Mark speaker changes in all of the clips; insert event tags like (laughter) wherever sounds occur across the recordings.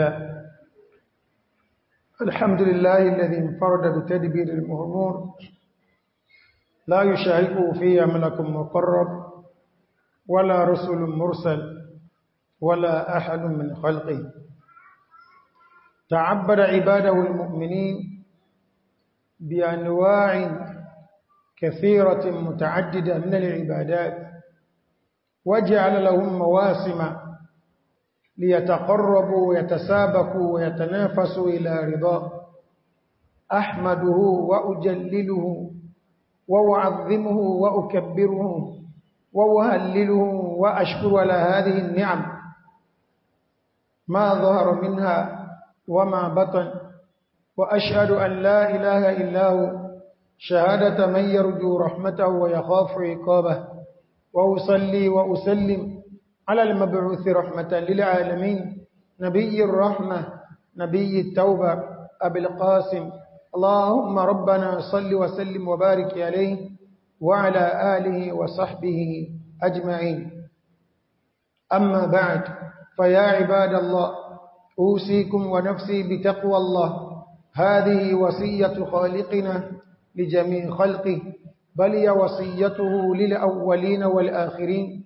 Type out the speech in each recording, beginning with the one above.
Speaker 1: الحمد لله. الحمد لله الذي انفرد بتدبير الأمور. لا يشاركه فيها ملك مقرب ولا رسل مرسل ولا أحد من خلقه. تعبد عباده المؤمنين بأنواع كثيرة متعددة من العبادات وجعل لهم مواسم ليتقربوا ويتسابقوا ويتنافسوا إلى رضاه أحمده وأجلله وأعظمه وأكبره وأهلله وأشكر على هذه النعم. ما ظهر منها وما بطن. وأشهد أن لا إله إلا هو. شهادة من يرجو رحمته ويخاف عقابه. وأصلي وأسلم على المبعوث رحمة للعالمين. نبي الرحمة نبي التوبة أبي القاسم. اللهم ربنا صل وسلم وبارك عليه وعلى آله وصحبه أجمعين. أما بعد فيا عباد الله أوصيكم ونفسي بتقوى الله. هذه وصية خالقنا لجميع خلقه بل وصيته للأولين والآخرين.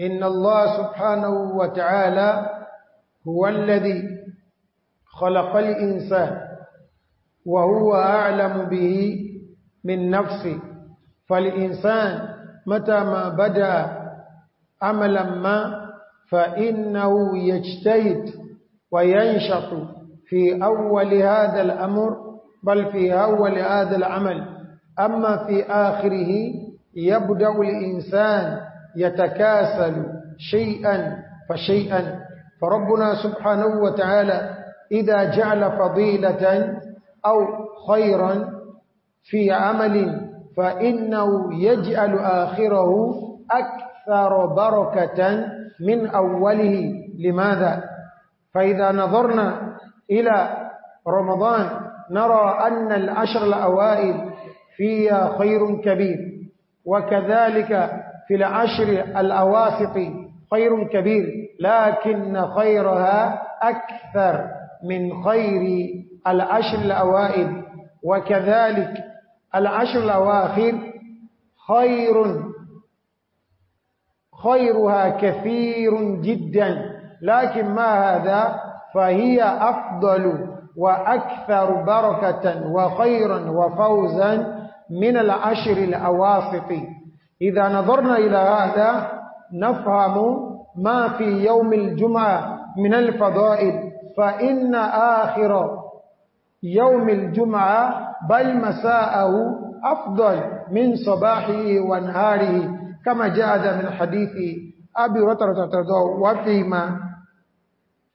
Speaker 1: إن الله سبحانه وتعالى هو الذي خلق الإنسان وهو أعلم به من نفسه. فالإنسان متى ما بدأ عملا ما فإنه يجتهد وينشط في أول هذا الأمر بل في أول هذا العمل. أما في آخره يبدأ الإنسان يتكاسل شيئا فشيئا فربنا سبحانه وتعالى إذا جعل فضيلة أو خيرا في عمل فإنه يجعل آخره أكثر بركة من أوله لماذا؟ فإذا نظرنا إلى رمضان نرى أن العشر الأوائل فيها خير كبير وكذلك في العشر الأواسط خير كبير لكن خيرها أكثر من خير العشر الأوائل. وكذلك العشر الأواخر خير خيرها كثير جدا لكن ما هذا؟ فهي أفضل وأكثر بركة وخيرا وفوزا من العشر الأواسط. إذا نظرنا إلى هذا نفهم ما في يوم الجمعة من الفضائل. فإن آخر يوم الجمعة بل مساءه أفضل من صباحه ونهاره كما جاء من حديث أبي رترة وفيما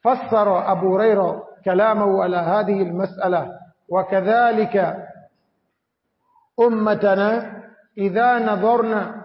Speaker 1: فسر أبو رير كلامه على هذه المسألة. وكذلك أمتنا إذا نظرنا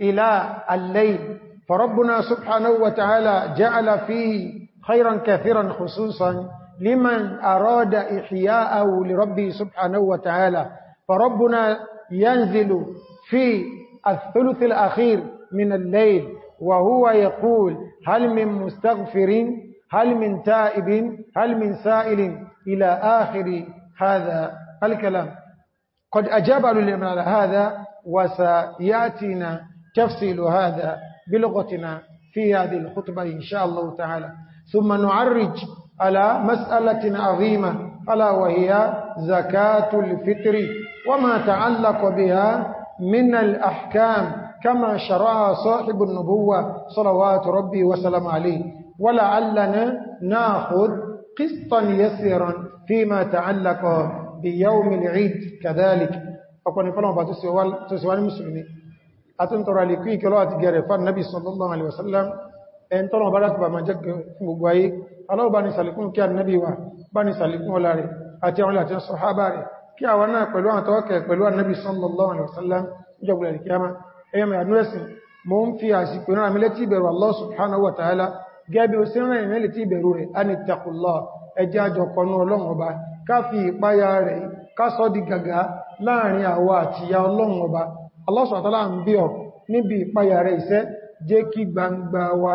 Speaker 1: إلى الليل فربنا سبحانه وتعالى جعل فيه خيرا كثيرا خصوصا لمن أراد إحياءه لربه سبحانه وتعالى. فربنا ينزل في الثلث الأخير من الليل وهو يقول هل من مستغفر؟ هل من تائب؟ هل من سائل؟ إلى آخر هذا الكلام. قد أجاب العلم على هذا وسيأتينا تفصيل هذا بلغتنا في هذه الخطبة إن شاء الله تعالى. ثم نعرج على مسألة عظيمة ألا وهي زكاة الفطر وما تعلق بها من الأحكام كما شرع صاحب النبوة صلوات ربي وسلم عليه. ولعلنا نأخذ قسطا يسيرا فيما تعلق بيوم العيد كذلك أقول فلما باتسوال المسلمين أتنطر لكي كلوات جارفان النبي صلى الله عليه وسلم ẹn tọ́nà bá láti bà máa jẹ́ gbogbo ayé aláwọ̀ bá ní sàlékún kí a nàbí wa bá ní sàlékún ọlá rẹ̀ àti àwọn àti sọ̀hábà rẹ̀ kí a wà náà pẹ̀lú àwọn tọ́wọ́kẹ̀ pẹ̀lú annabi sallallahu alaihi wasallam ìjọgbìlẹ̀ ìkíyàmá ẹyẹ mai àdúrẹ́sìn mo ń fi àsìkò náà mi létí ìbẹ̀rù Allah subhanahu wa ta'ala gẹ́bí ó sí rẹ̀ ìmẹ́ létí ìbẹ̀rù rẹ̀ a ní taqullah ẹjẹ́ àjọ kọnú ọlọ́run ọba ká fi ìpáyà rẹ̀ ká sọ di gàgá láàárín àwa àti ya ọlọ́run ọba. Allah subhanahu ń bí ọ níbi ìpáyà rẹ̀ iṣẹ́ jẹ́ kí gbangba wa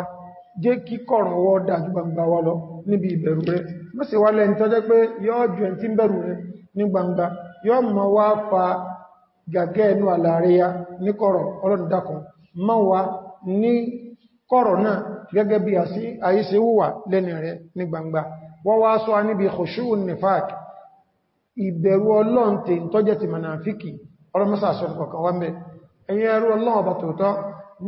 Speaker 1: jẹ́ kí kọ̀rọ̀ wọ́ dájú gbangba wa lọ níbi ìbẹ̀rù rẹ̀. Mọ́sí wá lẹ́ni tó pé yọ́ ju ẹn tí ń bẹ̀rù rẹ̀ ní gbangba yọ́ mọ́ wá fa gàgẹ́ ẹnu àlàríyá ní kọ̀rọ̀. Ọlọ́dàkùn mọ́ wa ní kọ̀rọ̀ náà gẹ́gẹ́ bí àyíṣẹ́ wúwà lẹ́ni rẹ̀ ní gbangba. Wọ́n wá sọ níbi khushu'un nifaq ìbẹ̀rù ọlọ́run tè ń tọ́jẹ́ ti manafiki ọlọ́mọ́sàsọ́nù kọ̀kan wá mẹ́ ẹ̀yìn ẹrú ọlọ́run ọba tòótọ́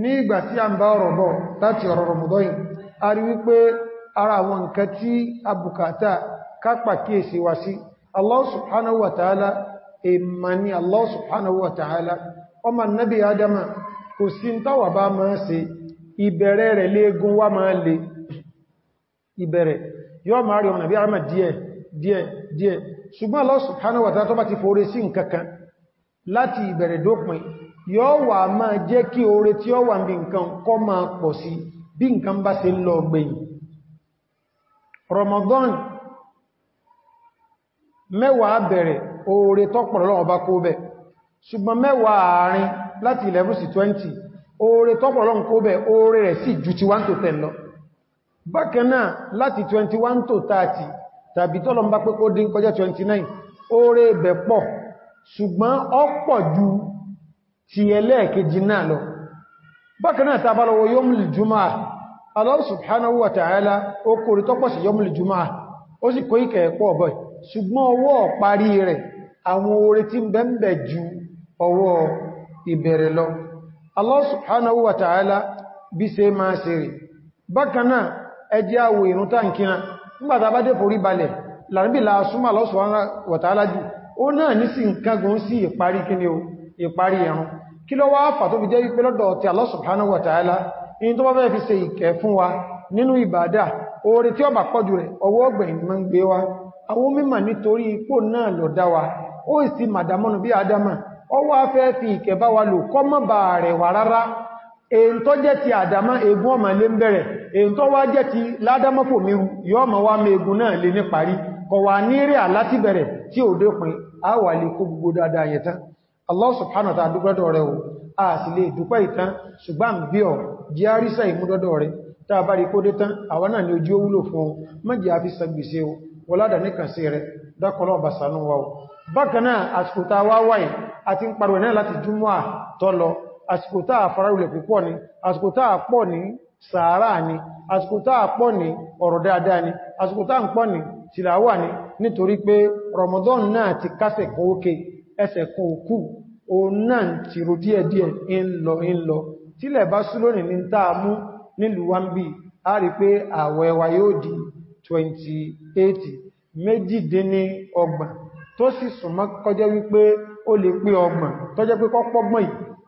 Speaker 1: ní ìgbà tí a ń bá ọ̀rọ̀ bọ̀ láti ọ̀rọ̀ rọmọdọ́yìn a rí wípé ara àwọn nǹkan tí a bùkátà kápà kíèsí wá sí. Allah subhanahu wa ta'ala èmà ni Allah wa ṣùgbọ́n Allah subhanahu wa ta'ala tó bá ti fòrè sí nǹkan kan láti ìbẹ̀rẹ̀ dópin yóò wà máa jẹ́ kí oore tí ó wà ní nǹkan kọ́ máa pọ̀ sí bí nǹkan bá ṣe lọ gbẹ̀yìn. Ramadan mẹ́wàá bẹ̀rẹ̀ oore tọ́pọ̀lọ́ lọ́wọ́ bá kó bẹ̀. Ṣùgbọ́n mẹ́wàá àárín láti 11 sí 20 oore tọ́pọ̀lọ́ kó bẹ̀ oore rẹ̀ sì ju ti 1 to 10 lọ. Bákan náà láti 21 to 30 tàbí tọ́lọ bá pé kó dín kọjá 29 oore bẹ̀ pọ̀ ṣùgbọ́n ọ̀pọ̀ ju ti ẹlẹ́ẹ̀kejì náà lọ. Bákan náà tàbá lọ́wọ́ yomul jumaa Allah subhanahu wa ta'ala ó kórí tọ́pọ̀ ń bí ṣe máa ṣe rẹ̀ bákan náà ẹjẹ́ àwò ìrún táǹkìná nígbàtà bá dé forí balẹ̀ lànàbí la súnmà Allah subhanahu wa ta'ala jù. Ó náà ní sí nǹkangun sí ìparí kíni o ìparí ẹ̀rùn. Kí ló wá fà tó fi jẹ́ wípé lọ́dọ̀ ti Allah subhanahu wa ta'ala? In tó bá fẹ́ fi ṣe ìkẹ́ fún wa nínú ìbádà oore tí ó bá pọ̀jù rẹ̀ ọwọ́ ọgbẹ̀yìn ma ń gbé mọ́ bà èyí tó jẹ́ ti àdámá egun ọmọ lé ń bẹ̀rẹ̀. Èyí tó wá jẹ́ ti ládámọ́fò miru yọ́ ma wá mẹ́gun náà lè ní parí kọ̀ wà ní rí àláti bẹ̀rẹ̀ tí ò dópin a wà lè kó gbogbo dáadáa yẹ tán. Allah subhanahu wa ta'ala a sì lè dúpẹ́ ìtàn ṣùgbọ́n bí ọ jẹ́ àrísà ìmúdọ́dọ̀ rẹ̀. Tá a bá rí kó dé tán àwọn náà ni ojú ó wúlò fún ọ. Mẹ́jì a fi sàgbèsè o àsìkò tá a fararulẹ̀ púpọ̀ ni àsìkò tá a pọ̀ ní sàárà ni àsìkò tá a pọ̀ ní ọ̀rọ̀ dáadáa ni àsìkò tá a ń pọ̀ ní tìlàwà ni. Nítorí pé Ramadan náà ti kásẹ̀ kan ókè ẹsẹ̀ kan òkú o náà ti ro díẹ̀díẹ̀ ń lọ ń lọ. Tílẹ̀ bá sú lónìí ní táa mú nílùú wambi a rí pé àwẹ̀ wa yóò di 28 méjìdínní ọgbọ̀n tó lè pé ọgbọ̀n tó jẹ́ pé kọ́pọ́gbọ̀n yìí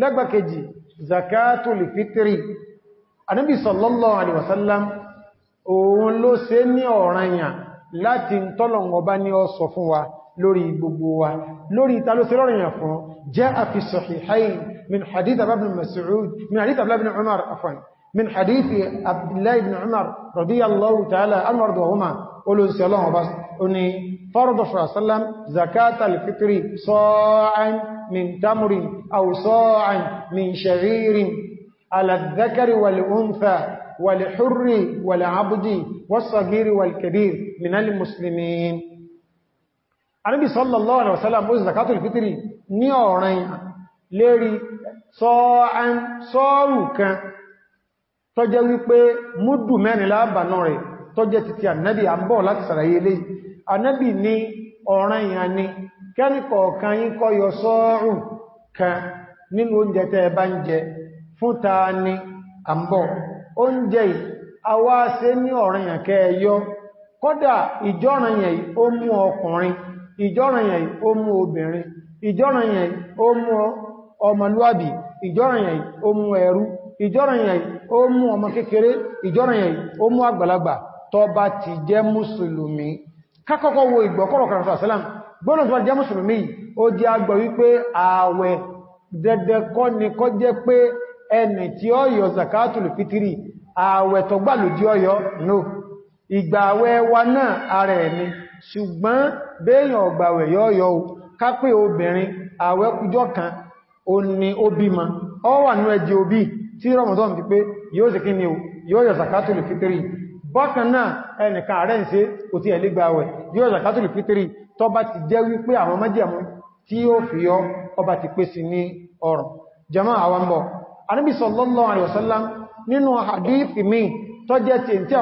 Speaker 1: lẹ́gbẹ̀ kejì zakatul fitri. Anábì sallallahu alaihi wasallam òun ló ṣe ní ọ̀ranyàn láti tọ́lọ̀ ọba ní ọ sọ fún wa lórí gbogbo wa. Lórí ìta ló sí lọ́rìyàn fún? Jẹ́ àfi sahihayn min hadith ibn Mas'ud min hadith ibn Umar afwan min hadith Abdullah ibn Umar radiyallahu ta'ala anhu warḍahuma olóòsì ọlọ́run ọba oní fọ́rọ̀dọ̀ ṣàṣálàm zakat alfitri sọ́ọ̀án min tamurin au sọ́ọ̀án min sharirin aladzakari wal'unfa wal'urri wal'abdi wasagiri wal'kabir minal muslimin. Anábi sallallahu alaihi wasallam ó zakat alfitri ní ọ̀rìn lérí sọ́ọ̀án sọ́ọ̀rù kan tọ́jẹ́ wípé múdù mẹ́rin lábànú rẹ̀ tọ́jẹ́ títí ànábì àmbọ̀ láti sàràyé léyìí ànábì ní ọ̀ràn ìyàn ni kẹ́nìkọ̀ọ̀kan yí kó yọ sọ́ọ̀rù kan nínú oúnjẹ tẹ́ bá ń jẹ fún ta ni àmbọ̀ oúnjẹ àwáṣe ní ọ̀ranyàn kẹyọ kódà ìjọ́ranyàn ó mú ọkùnrin ìjọ́ranyàn ó mú ti jẹ́ mùsùlùmí kákọ́kọ́ wo ìgbọ̀kọ́rọ̀ kàrọ̀sàlám gbọ́nà tó jẹ́ mùsùlùmí ó jẹ́ agbọ̀ wípé ààwẹ̀ dẹ̀dẹ̀ ni kọ́ jẹ́ pé ẹni tí ó yọ zakatul fitiri ààwẹ̀ tó gbà lójí ọyọ́ no. Ìgbà àwẹ̀ wa náà ara ẹni ṣùgbọ́n béèyàn ọgbàwẹ̀ yọ́yọ́ kápẹ́ obìnrin ààwẹ̀ kújọ́ kan ó ní ó bímọ. Ọ wà ní ẹjẹ òbí tí fitiri bákan náà ẹnìkan ààrẹ ń ṣe kò tí ẹ̀lẹ́gbà àwẹ̀. Yóò zakatul fitiri tó bá ti jẹ́ wípé àwọn májẹ̀mú tí ó fi yọ ọba ti pé sí ní ọrùn. Jama'a àwọn bọ̀. Ànábì sallallahu alaihi wasallam nínú hadithi mi tó jẹ́ tí tí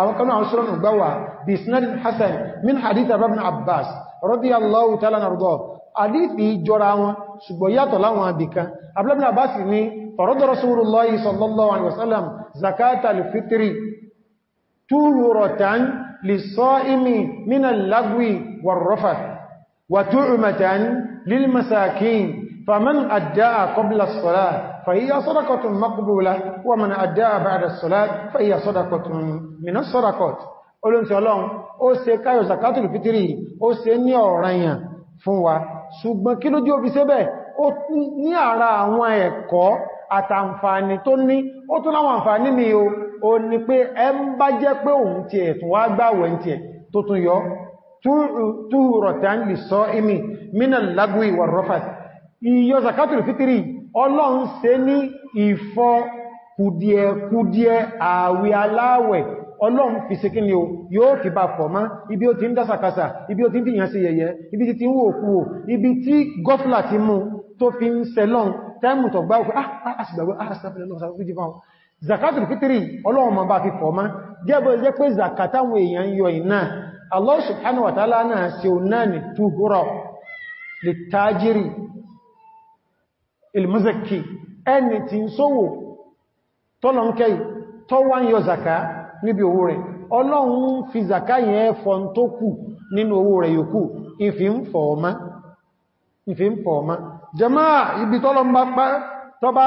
Speaker 1: àwọn kanáà àwọn ṣúrọ̀nù gbáwà bí sinadin hassan min hadithi ibn abbas radiyallahu ta'ala nardo hadithi jọra wọn ṣùgbọ́n tuhuratan lis-sa'imi min al-lagwi war-rafath wa tu'matan lil-masakin فمن أداء قبل الصلاة فهي صدقة مقبولة ومن أداء بعد الصلاة فهي صدقة من الصدقات olóhun tí ọlọ́run ó ṣe káyọ̀ zakatul fitri ó ṣe ní ọ̀ranyàn fún wa ṣùgbọ́n kí ló jí òbí ṣe bẹ́ẹ̀ ó ní ara àwọn ẹ̀kọ́ àtàǹfààní tó ní ó tún láwọn àǹfààní mi o ó ní pé ẹ ń bá jẹ́ pé òun ti ẹ̀tùn wá gbáwẹ̀ ti ẹ̀ tó tún yọ. Túrọ̀tán lè sọ imi mínà lágbí wà rọ́fàtì ìyọ zakatul fitri ọlọ́run ṣe ní ìfọ́ kùdíẹ̀kùdíẹ̀ ààwẹ̀ aláwẹ̀. Ọlọ́run fi ṣe kíni o yóò fi bá fọ̀ mọ́. Ibi ó ti ń dásàkásà ibi ó ti ń dìyàn sí yẹyẹ ibi tí ti ń wò kú o ibi ti tó fi ń sẹlọ́n tẹ́mù tó gbá òkú àṣìgbàgbé àṣìgbàgbé zakatul fitri ọlọ́run ma bá fi fọ̀ mọ́. Jẹ́bọ̀ jẹ́ pé zakatáwọn èèyàn yọ iná. Allah subhanahu wa náà sí o náà ni tuhura lè tajiri ilmuzaki ẹni tí ń sówò tọ́lọ̀nkẹ́ tó wá ń yọ zaka níbi owó rẹ̀. Ọlọ́run fi zaka yẹn fọ́n tó kù nínú owó rẹ̀ yòókù. Ìfì ń fọ̀ ọmá jàmáà ibi tọ́lọ bá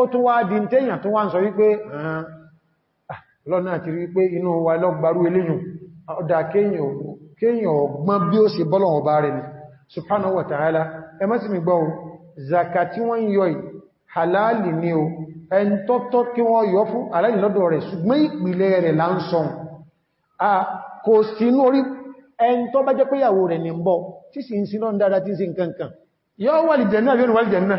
Speaker 1: ó tún wá di tẹ́yàn tó wá ń sọ wípé lọ́nà àti wípé inú wa lọ́gbàrú eléyìn ọdá kéyàn ọgbọ́n bí ó ṣe bọ́lọ̀ ọba rẹ̀ ni. Subhanahu wa ta'ala ẹ mi gbọ́ zaka tí wọ́n yọ halali ni o. Ẹn tọ́tọ́ kí wọ́n yọ fún halali lọ́dọ̀ rẹ̀. Ṣùgbọ́n ìpìlẹ̀ rẹ̀ là ń sọ. Kò sínú orí ẹn tọ́ bá jẹ́ pé ìyàwó rẹ̀ ní ń bọ̀ tí sì ń sí náà dáadáa tí ń sí nǹkan kan yọ́ wà lè jẹ̀ náà yóò wà lè jẹ̀ náà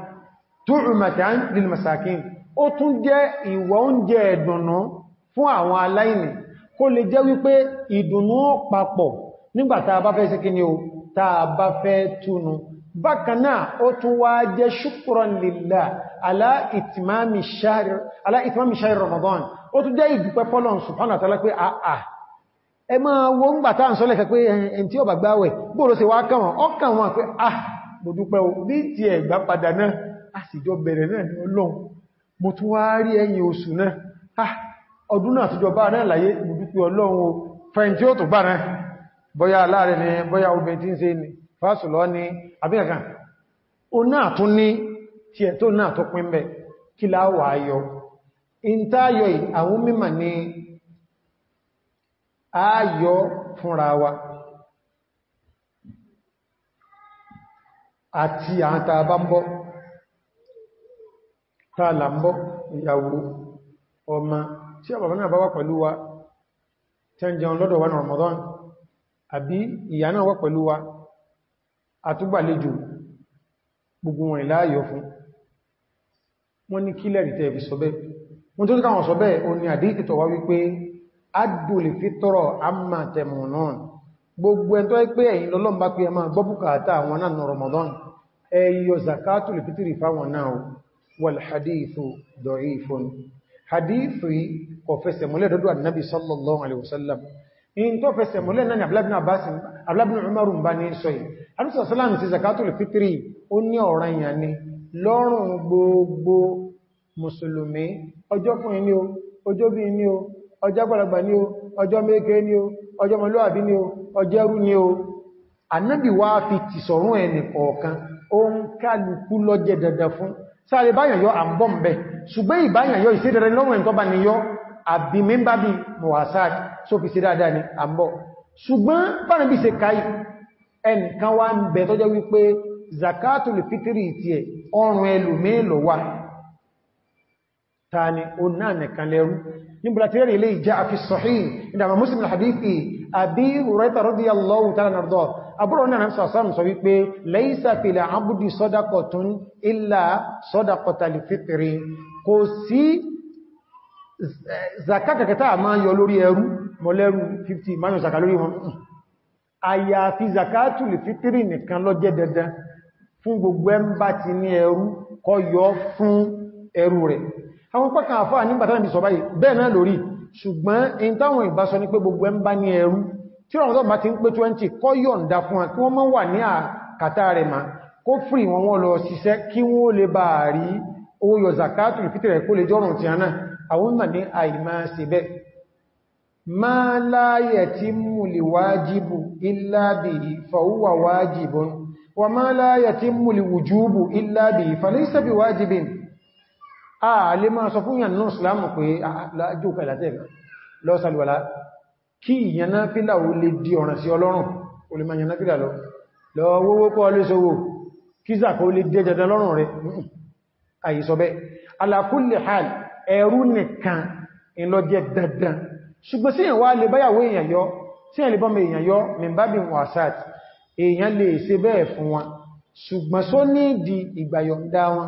Speaker 1: tu'matan lil masakin. Ó tún jẹ́ ìwọ̀ oúnjẹ ẹ̀dùnnú fún àwọn aláìní. Kó lè jẹ́ wípé ìdùnnú papọ̀ nígbàtà bá fẹ́ síkí ni o tàà bá fẹ́ túnú bákanáà ó tún wá jẹ́ shukran lillah ala itmami shahr Ramadan. Ó tún jẹ́ ìdúpẹ́ fọ́lọ́n subhanahu wa ta'ala pé àà ẹ máa wo ń gbàtà ń sọ́lẹ̀ pé ẹn tí ó bà gbáwẹ̀ bóòrò sí wá kàwọn ọkàn wọn pé ah mo dúpẹ́ o bí ti ẹ̀gbá padà náà a sì jọ bẹ̀rẹ̀ náà ní ọlọ́run. Mo tún wá rí ẹ̀yìn oṣù náà. Ah ọdún náà tíjọ bá náà láyé. Mo dúpẹ́ fẹ́yìn tí ó tó gbà náà. Bóyá aláàrẹ ni bóyá obìn tí ń ṣe ni fásùlọ́ ní tí àti àwọn tàbá ń tààlà ń bọ́ ìyàwó ọmọ tí àbàbá náà bá wà pẹ̀lú wa tí ń jẹun lọ́dọ̀ wa ní Ramadan àbí ìyá náà wà pẹ̀lú wa àtúgbàlejò gbogbo wọn ìláyọ̀ fún. Wọ́n ní kílẹ̀ rí tẹ́ẹ̀fì sọ bẹ́ẹ̀. Wọ́n tó káwọn sọ bẹ́ẹ̀ o ní àdíkì tọ̀wá wípé adùlì fítọ́rọ̀ àmà tẹ̀mù náà gbogbo ẹ̀ntọ́ pé ẹ̀yìn lọ́lọ́m bá pé ẹmà gbọ́bùkátà àwọn náà Ramadan ẹ̀yọ zakatul fitri fáwọn náà da'ifun. Hadithu kò fẹsẹ̀ múlẹ̀ dọ́dọ̀ annabi sallallahu alaihi wasallam in tó fẹsẹ̀ múlẹ̀ náà ni ablabin abbasin ablabin umarun bá ní sọ yìí. Alúsọ̀ sálàmù ti zakatul fitri ó ní ọ̀ràn yà ni. Lọ́rùn gbogbo mùsùlùmí ọjọ́ fún ní o ọjọ́ bí ní o ọjọ́ gbọ́lagbà ní o ọjọ́ mẹ́kẹ́ ní o ọjọ́ mọ́lúwàbí ní o ọjọ́ ẹrú ní o. Annabi wá fi ti sọ̀rún ẹni kọ̀ọ̀kan ó ń kálukú lọ́jẹ́ dandan fún sáré báyàn yọ àmbọ̀m̀bẹ̀ ṣùgbọ́n ìbáyàn yọ ìsédẹ̀rẹ̀ lọ́rùn ẹ̀ntọ́ bá ní yọ àbí mẹ́bàbí mọ̀wàsáàdì só fi sí dáadáa ní àmbọ̀ ṣùgbọ́n bára bí ṣe káyì ẹnìkan wá ń bẹ tọ́jọ́ wípé zakatul fitri ti ẹ̀ ọrùn mélòó wà tani o náà nìkan lẹ́rú. Níbùlá tí rẹ̀ ilé ìjá àfi sahih ìdàmà muslim al-hadithi àbí Hurairah radiyallahu ta'ala nàrdọ̀ àbúrò náà náà sọ̀sán sọ wípé laysa fil abdi sadaqatun illa sadaqatal fitri. Kò sí zakakakata ma yọ lórí ẹrú mọ́lẹ́rú 50 ma yọ zaka lórí wọn. Àyàfi zakatul fitri nìkan ló jẹ́ dandan fún gbogbo rẹ̀ àwọn pẹ́kàn àfáà nígbàtà níbi sọ báyìí bẹ́ẹ̀ náà lórí. Ṣùgbọ́n in táwọn ìbásọ ní pé gbogbo ẹmbá ní ẹrú. Tí ọ̀rọ̀ tó bá ti ń pé 20 kọ́ yọ̀ǹda fún wọn kí wọ́n mọ́ wà ní àkàtà rẹ̀ ma kó fìrì wọn wọ́n lọ ṣiṣẹ́ kí wọ́n lè bá rí owó yọ zakatul fitri kó ní wa lè máa sọ fún yàn náà islamu pé láàájú kàìlátẹ̀ lọ́sàlùwàlá kí ìyànná fílà ó lè di ọ̀ràn sí ọlọ́run o lè máa yànná fílà lọ lọ wówó kọ́ lè sówó kí zàkó lè dé jẹta lọ́rùn rẹ̀. Ala kulli hal ẹ̀rú nìkan ìlọ́jẹ́ dandan. Ṣùgbọ́n sí ìwà lè báyàwó èèyàn yọ sí ẹ̀lẹ́ bọ́mọ èèyàn yọ mìbábí wàsát èèyàn lè ṣe bẹ́ẹ̀ fún wọn. Só ní ìdí ìgbàyọ̀ǹda wọn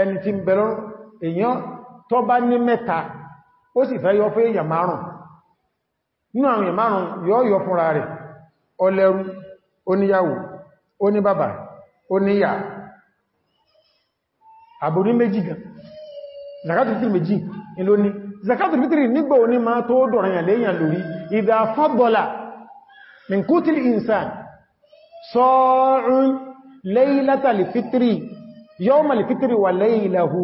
Speaker 1: ẹni tí ń bẹ̀rọ èèyàn tó bá ní mẹ́ta ó sì fẹ́ yọ fún èèyàn márùn nínú àwọn èèyàn márùn yọ yọ fúnra rẹ̀. Ọlẹ́rú oníyàwó oníbàbà oníyà àbòrí méjì gan. Zakatul fitri méjì ìlò ní. Zakatul fitri nígbà oní máa tó dọ̀rọ̀ yà léyàn lórí? Idha faddala min qutil insan sa'un laylatal fitri yawmal fitri wa laylahu.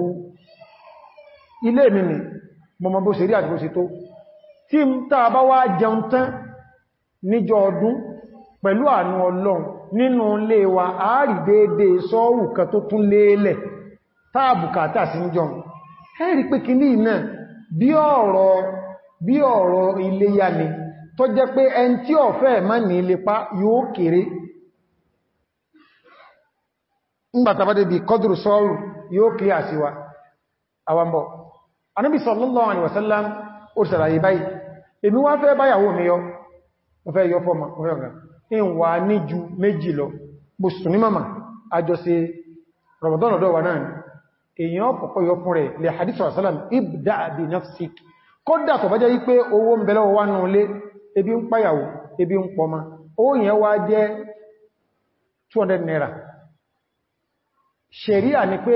Speaker 1: Ilé mini mọ̀mọ̀ bó ṣe rí àti bó ṣe tó. Tí ń tàà bá wá jẹun tán níjọ ọdún pẹ̀lú àánú ọlọ́run nínú ilé wa àárí déédéé sọ́ọ̀wù kan tó tún léélẹ̀ táàbùkátà sí jọ ẹ̀rí pé ni ńgbàtàbádé bí kọdùrù sọ́rù yóò kí àsíwá àwambọ̀ anábì sallallahu alaihi wasallam ó sàràyè báyìí. Èmi wá fẹ́ báyàwó mi yọ. Mo mama àjọsí Ramadan ọ̀dọ́ wà náà èèyàn kọ̀kọ́ yọ fún rẹ̀ lè hadith rasalam ibda bi nafsik. Kódà tó bá jẹ́ wípé owó ń bẹ̀lẹ̀ wà náà lé ebi ń páyàwó ebi ń pọma owó yẹn wá jẹ́ 200 naira ṣẹ̀ríà ni pé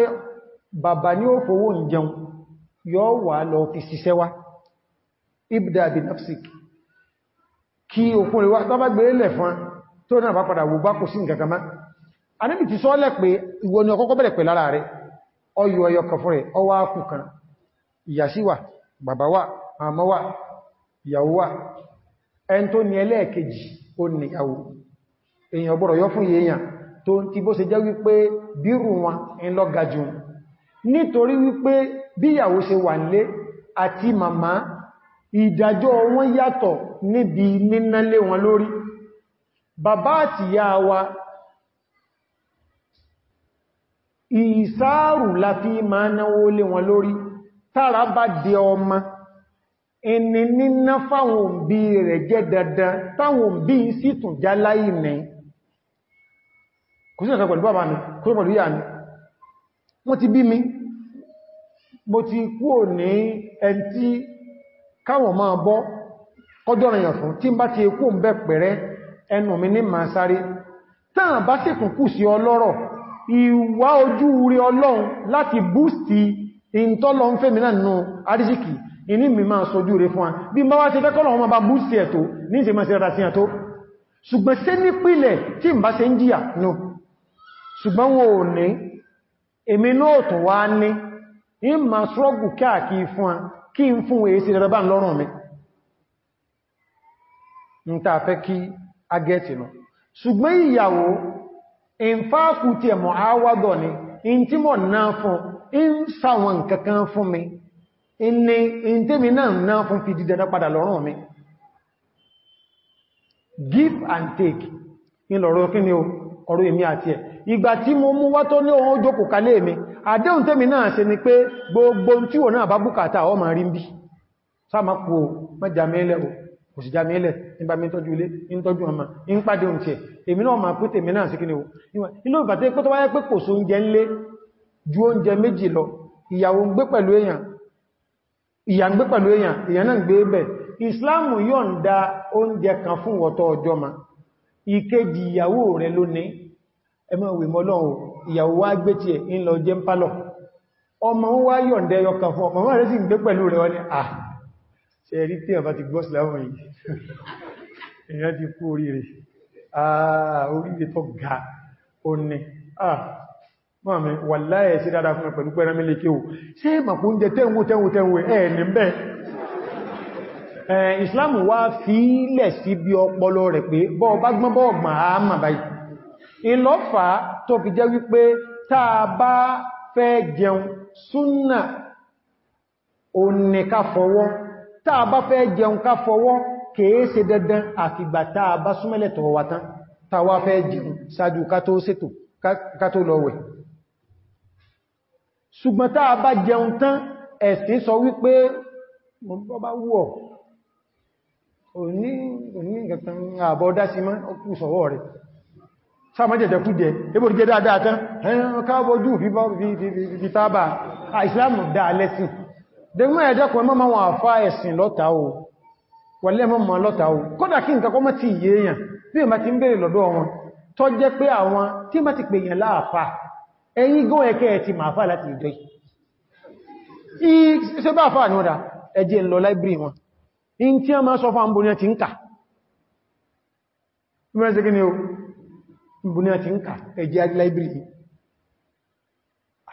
Speaker 1: bàbá ní ó fowó ń jẹun yóò wà lọ fi ṣiṣẹ́ wá. Ibda bi nafsik. Kí òkun rẹ̀ wá tó bá gbé lẹ̀ fún tó náà bá padà wò bá kò sí nǹkan kan má anábì ti sọ́lẹ̀ pé ìwọ ni ọkọ́kọ́ bẹ̀rẹ̀ pẹ̀ lára rẹ̀. Ọyọ ọyọ kan fún rẹ̀ ọwá kù kan. Ìyàsí wà bàbá wà àmọ́ wà ìyàwó wà. Ẹn tó ní ẹlẹ́ẹ̀kejì ó níyàwó èyàn ọgbọ̀rọ̀ yọ fún èèyàn tó ti bó ṣe jẹ́ wípé bírù wọn ń lọ gajù nítorí wípé bíyàwó ṣe wà nílé àti màmá ìdájọ́ wọn yàtọ̀ níbi nínálé wọn lórí. Bàbá àti ìyá wa ìsáàrù la fi máa náwó lé wọn lórí. Tára bá dé ọmọ ẹni níná fáwọn rẹ̀ jẹ́ dandan táwọn òbí sì tún já láì nẹ́ kò sí ẹ̀sẹ̀ pẹ̀lú bàbá mi kò pẹ̀lú ìyá mi. Wọ́n ti bí mi. Mo ti kúò ní ẹn tí káwọn máa bọ́ kọjọ́ rìnyàn fún tí ń bá ti ekú ń bẹ́ pẹ̀rẹ́ ẹnu mi ní máa sáré. Táà bá sì kùnkù sí ọlọ́rọ̀ ìwà ojú rí ọlọ́run láti bústì ìntọ́lọ ń fẹ́ ma ní sí sí pìlẹ̀ tí ń bá ṣe ń jíyà nù ṣùgbọ́n wọn ní èmi náà wá ní in ma ṣrọ́gù káàkiri fún kí n fún èé sí rẹ̀rẹ̀bá lọ́rùn mi. Ń ta fẹ́ kí agẹ́ẹ̀tì nù. Ṣùgbọ́n ìyàwó in fáàkù tí ẹ̀mọ̀ àwádọ̀ ni in tí mọ̀ náà fún in sáwọn nǹkan kan fún mi in ni in tẹ́mi náà náà fún ìgbà tí mo mú wá tó ní ohun ojókò kalé mi àdéhùn tẹ́mi náà ṣe ni pé gbogbo tí wọ́n náà bá bùkátà ọ ma rí ń bí. Sáàmà kò mẹ́jà mẹ́lẹ̀ o kò sì já mẹ́lẹ̀ nígbà mi tọ́jú ilé ń tọ́jú ọmọ ń pàdé ohun tí ẹ̀ èmi náà ma pé tèmi náà sí kí ni o? Inú ìgbà tẹ́ pé tó wáyé oúnjẹ oúnjẹ oúnjẹ kan fún wọ̀tọ̀ ọjọ́ ma ìkejì ìyàwó rẹ̀ lónìí ẹmọ́ ìwé mọ́lọ́run ìyàwó wá gbé tí ẹ̀ ń lọ jẹ́ ń pálọ̀. Ọmọ wá yọ̀ǹdẹ́ yọkàn fún ọmọ rẹ̀ sì ń gbé pẹ̀lú rẹ̀ wọ́n ni à ṣe rí tí ọba ti gbọ́ sílámù yìí? (laughs) Èyàn ti kú ga ó ní à mọ́mí wà láyẹ̀ sí dáadáa fún pẹ̀lú pẹ́rẹ́ mílé kí o. Ṣe màkú oúnjẹ tẹ́wọ́ tẹ́wọ́ tẹ́wọ́ ẹ̀ ní bẹ́ ìsìláàmù wá fílẹ̀ sí bí ọpọlọ rẹ̀ pé bọ́ bá gbọ́n bọ́ ọgbọ̀n àmà ìlọ́fà tó fi jẹ́ wípé táa bá fẹ́ jẹun súnnà òní ká fọwọ́. Táa bá fẹ́ jẹun ká fọwọ́ kèé ṣe dandan àfìgbà táa bá súnmẹ́lẹ̀ tọ̀wọ̀ wá tán táa wá fẹ́ jẹun ṣáájú ká tó ṣùgbọ́n táa bá jẹun tán ẹ̀sìn sọ wípé mọ́ bá wù ọ́ sáàmọ́jẹ̀jẹ̀ kú jẹ ebò jẹ́ dáadáa tán. Ẹ̀yàn káàbọ̀jú fi tábà. Ìsìlámù dá lẹ́sìn. Dẹ̀gbọ́n ẹ̀dẹ́kùn ẹmọ́ máa wọ́n àfá ẹ̀sìn lọ́ta o. Wọlé mọ́ lọ́ta o. Kódà kí nǹkan kọ́mọ́ ti yé èèyàn. Bí ẹ̀mà ti ń bèèrè lọ́dọ̀ wọn tó jẹ́ pé àwọn tí má ti pè yàn láàfá ẹ̀yìn gọ́ ẹ̀kẹ́ ti máa fà láti ìjọ ṣe bá fà ní ọ̀dá ẹjẹ́ lọ láìbírì wọn. In tí a máa sọ fún àmbóní ti ń kà. Ìbò ní àti ń kà? Ẹjẹ́ àrí láìbírì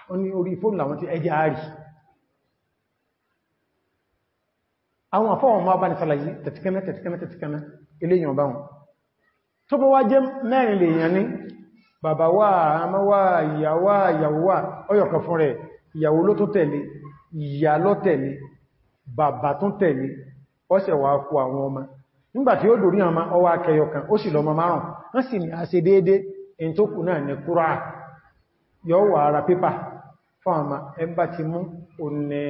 Speaker 1: wọ́n ní orí fóònù làwọn tí ẹjẹ́ àrí àwọn àfọ́wọ̀n máa bá ní ṣàlàyé tẹ̀tìkẹ́mẹ́ tẹ̀tìkẹ́mẹ́ tẹ̀tìkẹ́mẹ́ eléyàn bá wọn. Tó bọ́ wá jẹ́ mẹ́rin lè yàn ní bàbá wà àmá wà ìyàwó wà ọyọ̀kan fún rẹ̀ ìyàwó ló tó tẹ̀lé ìyà tẹ̀lé bàbá tó tẹ̀lé ọ́sẹ̀ wà kú àwọn ọmọ nígbà tí ó dòrí àmá ọwá akẹyọ kan ó sì lọ márùn wọ́n sì ní ṣe déédé in tó kù náà ní kúrò wà ara pépà fún àmá ẹmbà ti mú òní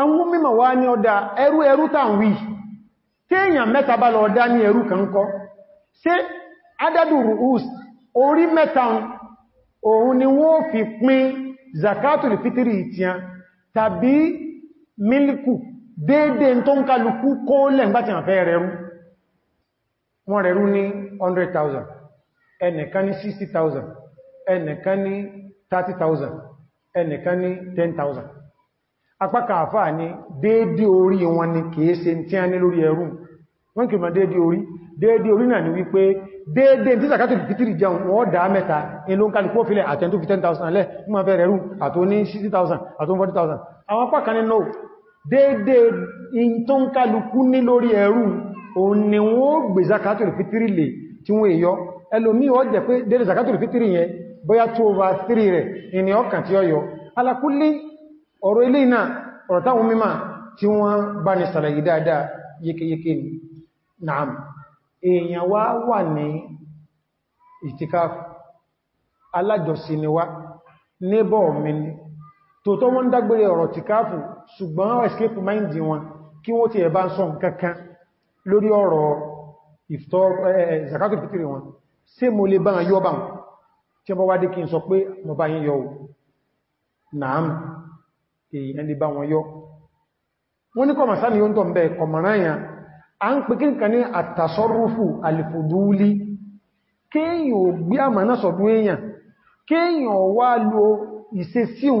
Speaker 1: àwọn mímọ̀ wá ní ọdá ẹrú ẹrú tàn wí. Tí èyàn mẹ́ta bá lọ déédé tó ń kálukú kó lẹ́gbàtí àfẹ́ rẹ̀rú. Wọ́n rẹ̀rú ní 100,000 ẹnìkan ní 60,000 ẹnìkan ní 30,000 ẹnìkan ní 10,000 apákà àfáà ní déédé orí wọn ni kìí ṣe tí a ní lórí ẹrú. Wọ́n kìí ma déédé orí. Déédé orí náà ni wípé déédé tí sàkátò fìtìrì jẹun wọ́n dá mẹ́ta inú kálukú fílẹ̀ àtẹ́ntó fi 10,000 lẹ́ mú fẹ́ rẹ̀rú àtó ní 60,000 àtó 40,000 àwọn apákan ní no déédé in tó ń kálukú ní lórí ẹrú òun ni wọ́n gbé zakatul fitri lè tí wọ́n èyọ ẹlòmí ó jẹ́ pé dédé zakatul fitri yẹn bóyá 2 over 3 rẹ̀ ìní ọkàn tí ó yọ. Alákúlé ọ̀rọ̀ ilé náà ọ̀rọ̀ táwọn mímọ̀ tí wọ́n bá ní ṣàlàyé dáadáa yékéyéké ni. Èèyàn wá wà ní ìtìkáfù. Alájọsí ni wá. Nébọ̀ mi ni tòótọ́ wọ́n dágbére ọ̀rọ̀ tìkáfù ṣùgbọ́n escape mind wọn kí wọ́n ti ẹ̀bá ń sọ nǹkan kan lórí ọ̀rọ̀ zakatul fitri wọn. Ṣé mo lè bá yọ́ bá tí ọba wádé kí n sọ pé mo bá yín yọ ò náàm èèyàn lè bá wọn yọ. Wọ́n ní kọmọ̀ sáà ni yóò ń tọ́ ń bẹ kọmọ̀ráyà a ń pè kí nǹkan ní àtàsọ́rúfù alìfòdúlí kéèyàn ò gbé àmànà sọ̀dún èèyàn kéèyàn wá lo ìṣesíun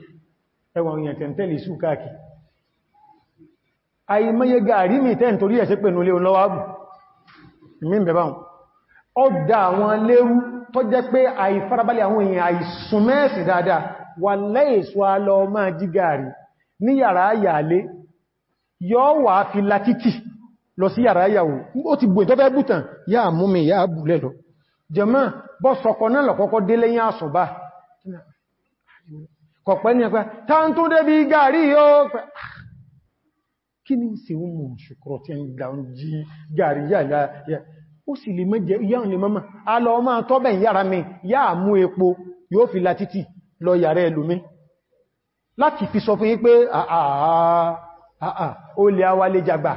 Speaker 1: ẹwọ̀n èèyàn tẹ̀ntẹ́lì ìsú káàkì àìmọye gàrí mi tẹ́ nítorí ẹ̀ṣẹ́ pẹ̀lú ilé olówábù mí ń bẹ̀báhùn ó dá àwọn lérú tó jẹ́ pé àìfarabalẹ̀ àwọn èèyàn àìsùn mẹ́ẹ̀sì dáadáa. Wà lẹ́ẹ̀sù alọ máa jí gàrí ní yàrá yàlé yọ́ wà fi látítì lọ sí yàrá yàwó ó ti gbò ìtọ́fẹ́ bùtàn yà mú mi yà bùlẹ̀ lọ. Jẹmọ́ bọ́ sọkọ̀ náà lọ kọ́kọ́ dé lẹ́yìn àsùnbá kọ̀pẹ́ ní ẹgbẹ́ tán tó débi gàrí yóò pẹ́. Kí ní sí ọmọ ṣùkúrọ̀ tí ń gbà ń jí gàrí yà ó sì lè mẹ́jẹ ìyáhùn lè mọ́mọ́ a lọ máa tọ́bẹ̀ yára mi yá mú epo yóò fi la títì lọ yàrá ẹlòmí láti fi sọ fún yí pé àà ó lè awà lè jàgbà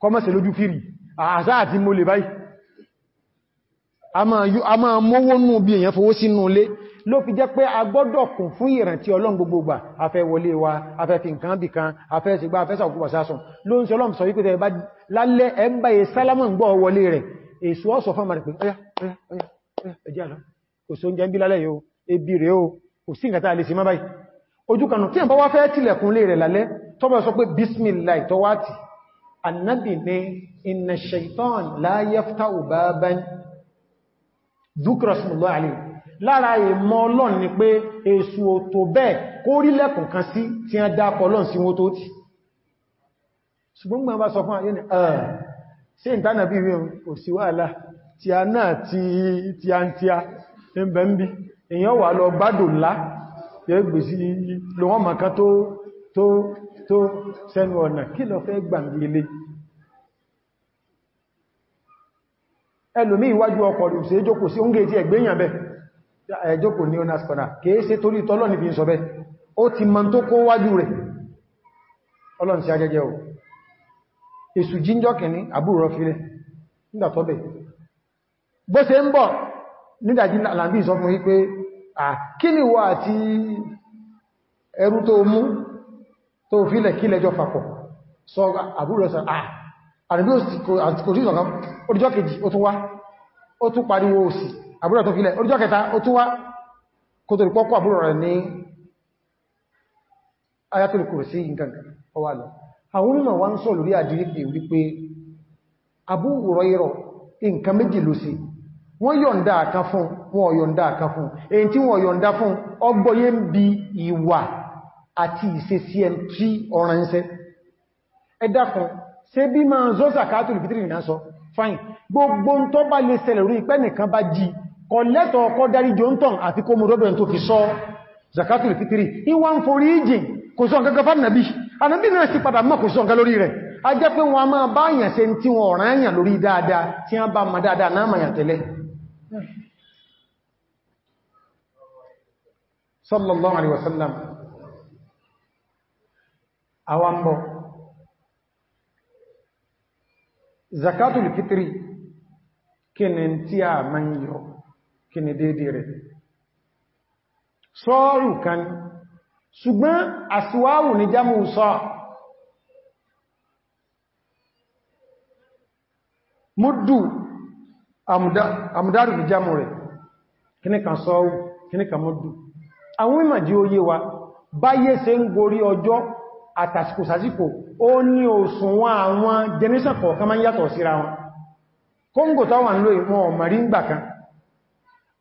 Speaker 1: kọmọ́sẹ̀ lójú fìrì àṣá àti mo lè báyìí. A máa mówó nù bí ló fi jẹ́ pé a gbọ́dọ̀ kún fún ìrántí ọlọ́run gbogbogbà afẹ́ wọlé wa afẹ́ fi nǹkan bí kan afẹ́ sí gbá afẹ́ sàkúgbà sásùn ló ń sọ ọlọ́run sọ wípé tẹ́ bá lálẹ́ ẹgbàyè sálámọ̀ gbọ́ wọlé rẹ̀. Èsù ọ́sọ̀ fún àmàrẹ̀ pé ọya ọya ọya ẹjẹ́ àlọ́ kò sí oúnjẹ ń bí lálẹ́ yóò ebi rẹ̀ o. Kò sí nǹkan tàà lè sí má báyìí. Ojú kanù tí alayhi lára ìmọ̀ ọlọ́n ni pé èsù òtò bẹ́ẹ̀ kó rí lẹ́kùn kan sí tí a dákọ̀ ọlọ́n sí wọ́n tó tí ṣùgbọ́n gbọ́n bá sọ fún àyẹ́ ni ṣe ìtànà bí ríun kò sí wàhálà. Tí a náà tí a ń tí a ń bẹ̀ ń bí? Èyàn wà lọ gbádùn ńlá. Yẹ gbè sí lọ tó sẹ́nu ọ̀nà. Kí lọ fẹ́ gbàmgbélé ẹlòmí ìwájú ọkọ̀ òsè jókòó sí oúnjẹ tí ẹjọ́kòó ní onas kọ̀nà kìí ṣe torí tọ́lọ́ ní fi ń sọ bẹ́ ó ti mọ́ tó kó wájú rẹ̀. Ọlọ́n sí ajẹ́jẹ́ o. Èsù jíjọ́ kìíní àbúrò fílẹ̀. Nígbàtọ́bẹ̀ bó ṣe ń bọ̀ nídàjí ó tún pariwo òsì àbúrò tó fílẹ̀ oríjọ́ kẹta ó tún wá kò tó ìpọ́kọ́ àbúrò rẹ̀ ní Ayatul Kursi nǹkan ọwà lọ. Àwọn onímọ̀ wá ń sọ lórí àdíríkì wípé Abu Hurairah nǹkan méjì ló sí wọ́n yọ̀ǹda àkan fún wọn yọ̀ǹda àkan fún. Èyí tí wọ́n yọ̀ǹda fún ọgbọ́yé ń bi ìwà àti ìṣesí ẹn tí ọ̀ràn ń sẹ́ ẹ̀dàkùn ṣe bí máa zọ́ zakatul fitri nìyàn sọ? Fine. Gbogbo tó bá lè ṣẹlẹ̀ rí pẹ́ nìkan bá jí kọ lẹ́tọ̀ ọkọ́ dárí jọntàn àti kó mú rọ́bẹ̀ tó fi sọ zakatul fitri. Ìwà ń forí ìjìn kò sọ nǹkan fún nàbí ànàbí náà sí padà mọ́ kò sọ nǹkan lórí rẹ̀. A jẹ́ pé wọn a máa bá yàn ṣe tí wọn ọ̀ràn èyàn lórí dáadáa tí wọ́n sallallahu alaihi wasallam awambo zakatul fitri kíni tí a máa yọ kíni dédé rẹ̀. Sọ́ọ̀rù kan ṣùgbọ́n àsíwáwù ní jámù sọ. Múdù àmúdárù ní jámù rẹ̀. Kíní kan sọ́ọ̀rù kíní kan múdù àwọn ìmàjí oyé wa. Báyé ṣe ń gorí ọjọ́ àtàsìkò sàsìkò ó ní òṣùwọ̀n àwọn generation kọ̀ọ̀kan máa ń yàtọ̀ síra wọn. Kóngò ń lò ìwọ̀n ọ̀mọ̀rí ń gbà kan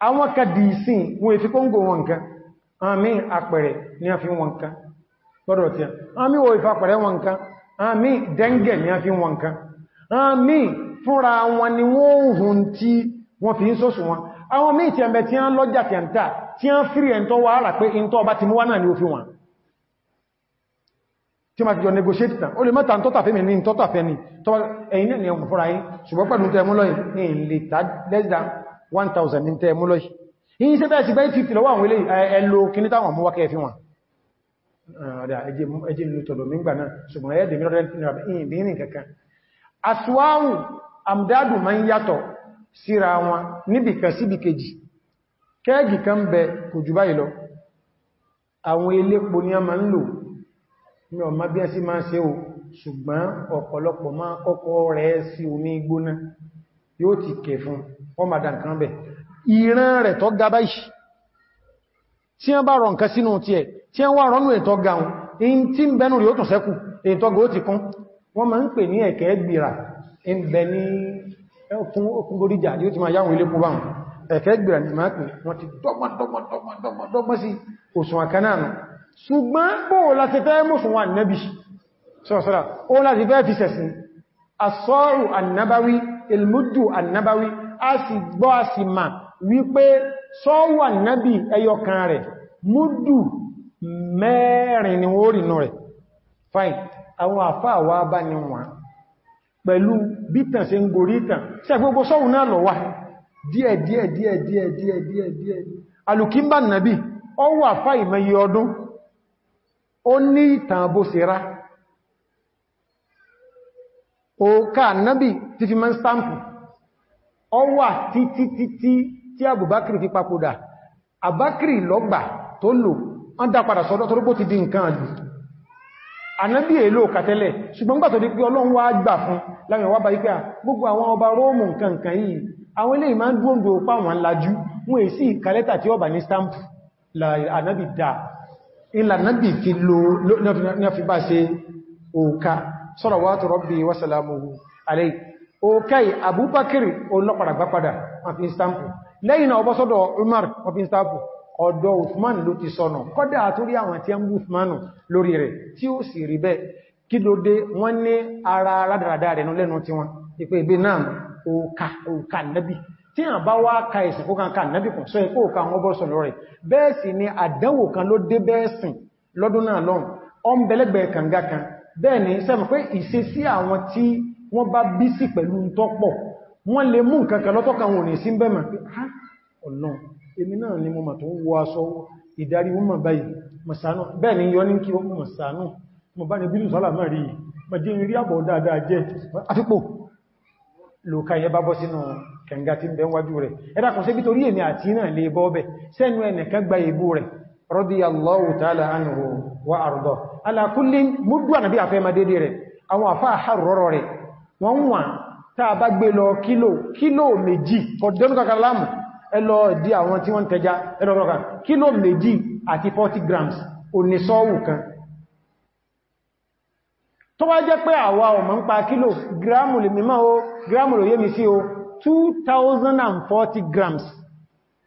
Speaker 1: àwọn kàdì ìsìn wọn èfi kóngò wọn nǹkan. Àmì àpẹẹrẹ ní a fi wọn nǹkan. Lọ́dọ̀ tí àmì wo ìfàpẹẹrẹ wọn nǹkan? Àmì dẹ́ngẹ̀ ní a fi wọn nǹkan. Àmì fúnra wọn ni wọ́n hùn tí wọ́n fi ń sọ́sù wọn. Àwọn míì tí ẹmẹ tí a ń lọ́jà tí a ń tà tí a ń ni ó fi wọn. Tí ma ti ni ẹ̀yìn náà ni 1000 ní tẹ́ mú lọ́yìn yìí ṣe bẹ́ẹ̀ sí bẹ́ẹ̀ 50 lọ́wọ́ àwọn ilé ẹlò kìní táwọn mú wákẹ́ fi wọn ẹjẹ́ ìlú tọ̀dọ̀ mígbà náà ṣùgbọ́n ẹ̀ẹ́dẹ̀ mìíràn kankan aswáwù amdádù ma ń yàtọ̀ síra wọn níbìkan síbì kejì kẹ́ẹ̀gì kan bẹ kò jù ṣùgbọ́n ọ̀pọ̀lọpọ̀ máa kọ́kọ́ rẹ̀ sí omi gbóná yóò ti kẹ̀ fún wọ́n máa dá nǹkan bẹ̀ ìran rẹ̀ tó ga báyìí tí wọ́n bá rọ nǹkan sínú tí ẹ̀ tí wọ́n wá rọ́nù ètò gaun in tí ń bẹnu rí ó tún sẹ́kù ètò ga ó ti kún. Wọ́n máa ń pè ní ẹ̀kẹ́ gbìrà ń bẹ ní okùn goríjà yóò ti máa yáwọn ilé púpọ̀ ẹ̀kẹ́ gbìrà ní máa pè wọ́n ti dọ́gbọ́n sí òsùn àkanáà ṣùgbọ́n annabawi ilmuddu annabawi a sì gbọ́ a sì ma wípé sọ́wọ́ annabi ẹyọkan rẹ̀ múdù mẹ́rin ni ó rìnú rẹ̀. Fine àwọn àfáà wá bá ní wọn pẹ̀lú bítàn ṣe ń gorí ìtàn. Ṣe gbogbo sọ́wọ́ náà lọ wá? Díẹ̀ díẹ̀ díẹ̀ díẹ̀ díẹ̀ díẹ̀ díẹ̀. Alùkímbà nàbí ọ wà fáì mẹ́yẹ ọdún. Ó ní ìtàn bó ti fi mọ́n stampu ọ wà títí títí tí àbùbákìrì fi papòdà. Àbákìrì lọ́gbà tó lò ọ́n dá padà sọ́dọ̀ tó rúgbó ti di nǹkan àjù. Ànábì èlò kàtẹ́lẹ̀ ṣùgbọ́n gbà tó di pé ọlọ́run wá gbà fún láwọn ìwà bá ipé à gbogbo àwọn ọba róòmù nǹkan yìí àwọn ilé ìmá ń dúndò pa wọn lajú wọn èsì kàlẹ́tà tí bà ní stampu ànábì dá. Ilà nábì fi lo ní ọfi bá ṣe òkà salawatu rabbi wa salamuhu alayhi òkàí abúbákìrì olópadà gbápadà wọ́n fi stampu lẹ́yìn náà ọbọ́sọ́dọ̀ umar wọ́n fi ọ̀dọ̀ uthman ló ti sọnà kọ́dá àtúrí àwọn tí a ń bú uthmanu lórí rẹ̀ tí ó sì rí bẹ́ẹ̀. Kí ló dé? Wọ́n ní ara rádáradá rẹ̀ lẹ́nu tí wọ́n ipé ibi náà òkà nábì tí a ni àdánwò kan ló dé bẹ́ẹ̀sìn lọ́dún náà lọ́n ọm bẹ̀lẹ́gbẹ̀ kànga kan. Bẹ́ẹ̀ ni sẹ́mọ̀ pé ìṣe sí àwọn tí wọ́n bá bí sí pẹ̀lú tọ́pọ̀ wọ́n lè mú nǹkan kan lọ́tọ́ kan wọ́n ní sí bẹ́mọ̀ pé ha! Ọ̀nà èmi náà ni mo mà tó ń wọ aṣọ ìdarí wọ́n báyìí mọ̀sánú bẹ́ẹ̀ ni yọ ní kí wọ́n mọ̀sánú mo bá ní bínú sọ́là máa rí mọ̀jẹ́ rí àbọ̀ dáadáa jẹ́. Àfipò lòkà yẹ bá bọ́ sínú kẹngà tí ń bẹ radiyallahu ta'ala anhu wa arda. Ala kullin múdú ànàbí àfẹ́ ma dédé rẹ̀ àwọn àfá àhàrọ̀rọ̀ rẹ̀ wọ́n wà táa bá gbé lọ kílò kílò méjì kọ̀dẹ́nù kàkàlámù ẹlọ di àwọn tí wọ́n tẹja ẹlọ́rọ̀kan kílò méjì àti 40 grams onísọ́wù kan. Tó wá jẹ́ pé àwa ọmọ ń pa kílò gíráàmù lè mímọ́ o gíráàmù lè yé mi sí o. 2040 grams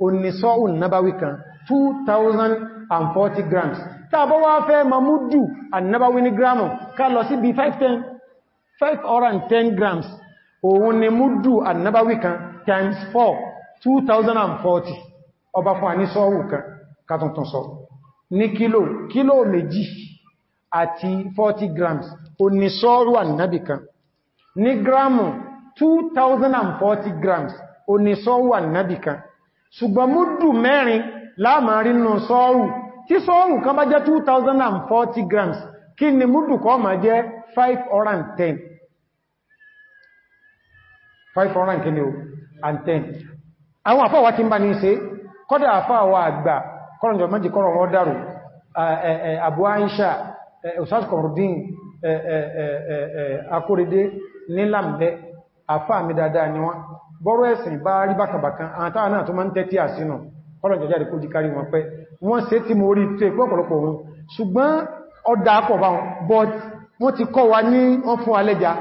Speaker 1: onísọ́wù nábáwí kan. 2040 grams. Tàbí wá fẹ́ mamúdù annabawi ní gíráàmù ká lọ sí bí 510 grams òun ni múdù annabawi kan times 4 2040 ọba fún àníṣọ́wù kan kàtùntùn sọ. Ní kílò kílò méjì àti 40 grams oníṣọ́rù annabi kan. Ní gíráàmù 2040 grams oníṣọ́rù annabi kan. Ṣùgbọ́n múdù mẹ́rin láàmàrí nínú sọ́ọ̀rù tí sọ́ọ̀rù kan bá jẹ́ 2040 grams kí ni múdù kọ́ ma jẹ́ 510 510 kí ni o? And 10 àwọn àfáwà tí ń bá ní ṣe. Kọ́dà àfáwà àgbà kọ́rọ̀njọ méjì kọ́rọ̀ wọ́n dárò Abu Aisha Ustaz akóredé nílàmbẹ́ àfáà mi dáadáa ni wọ́n. Bọ́rọ̀ ẹ̀sìn bá rí bákàbàkan àwọn táwà náà tó máa ń tẹ́tí àsínà kọ́lọ̀ jẹjá rí kó jí kárí wọn pẹ́. Wọ́n ṣe tí mo rí tó ẹ̀pọ̀ ọ̀pọ̀lọpọ̀ wọn. Ṣùgbọ́n ọdá pọ̀ bá wọn but wọ́n ti kọ́ wa ní wọ́n fún alẹ́já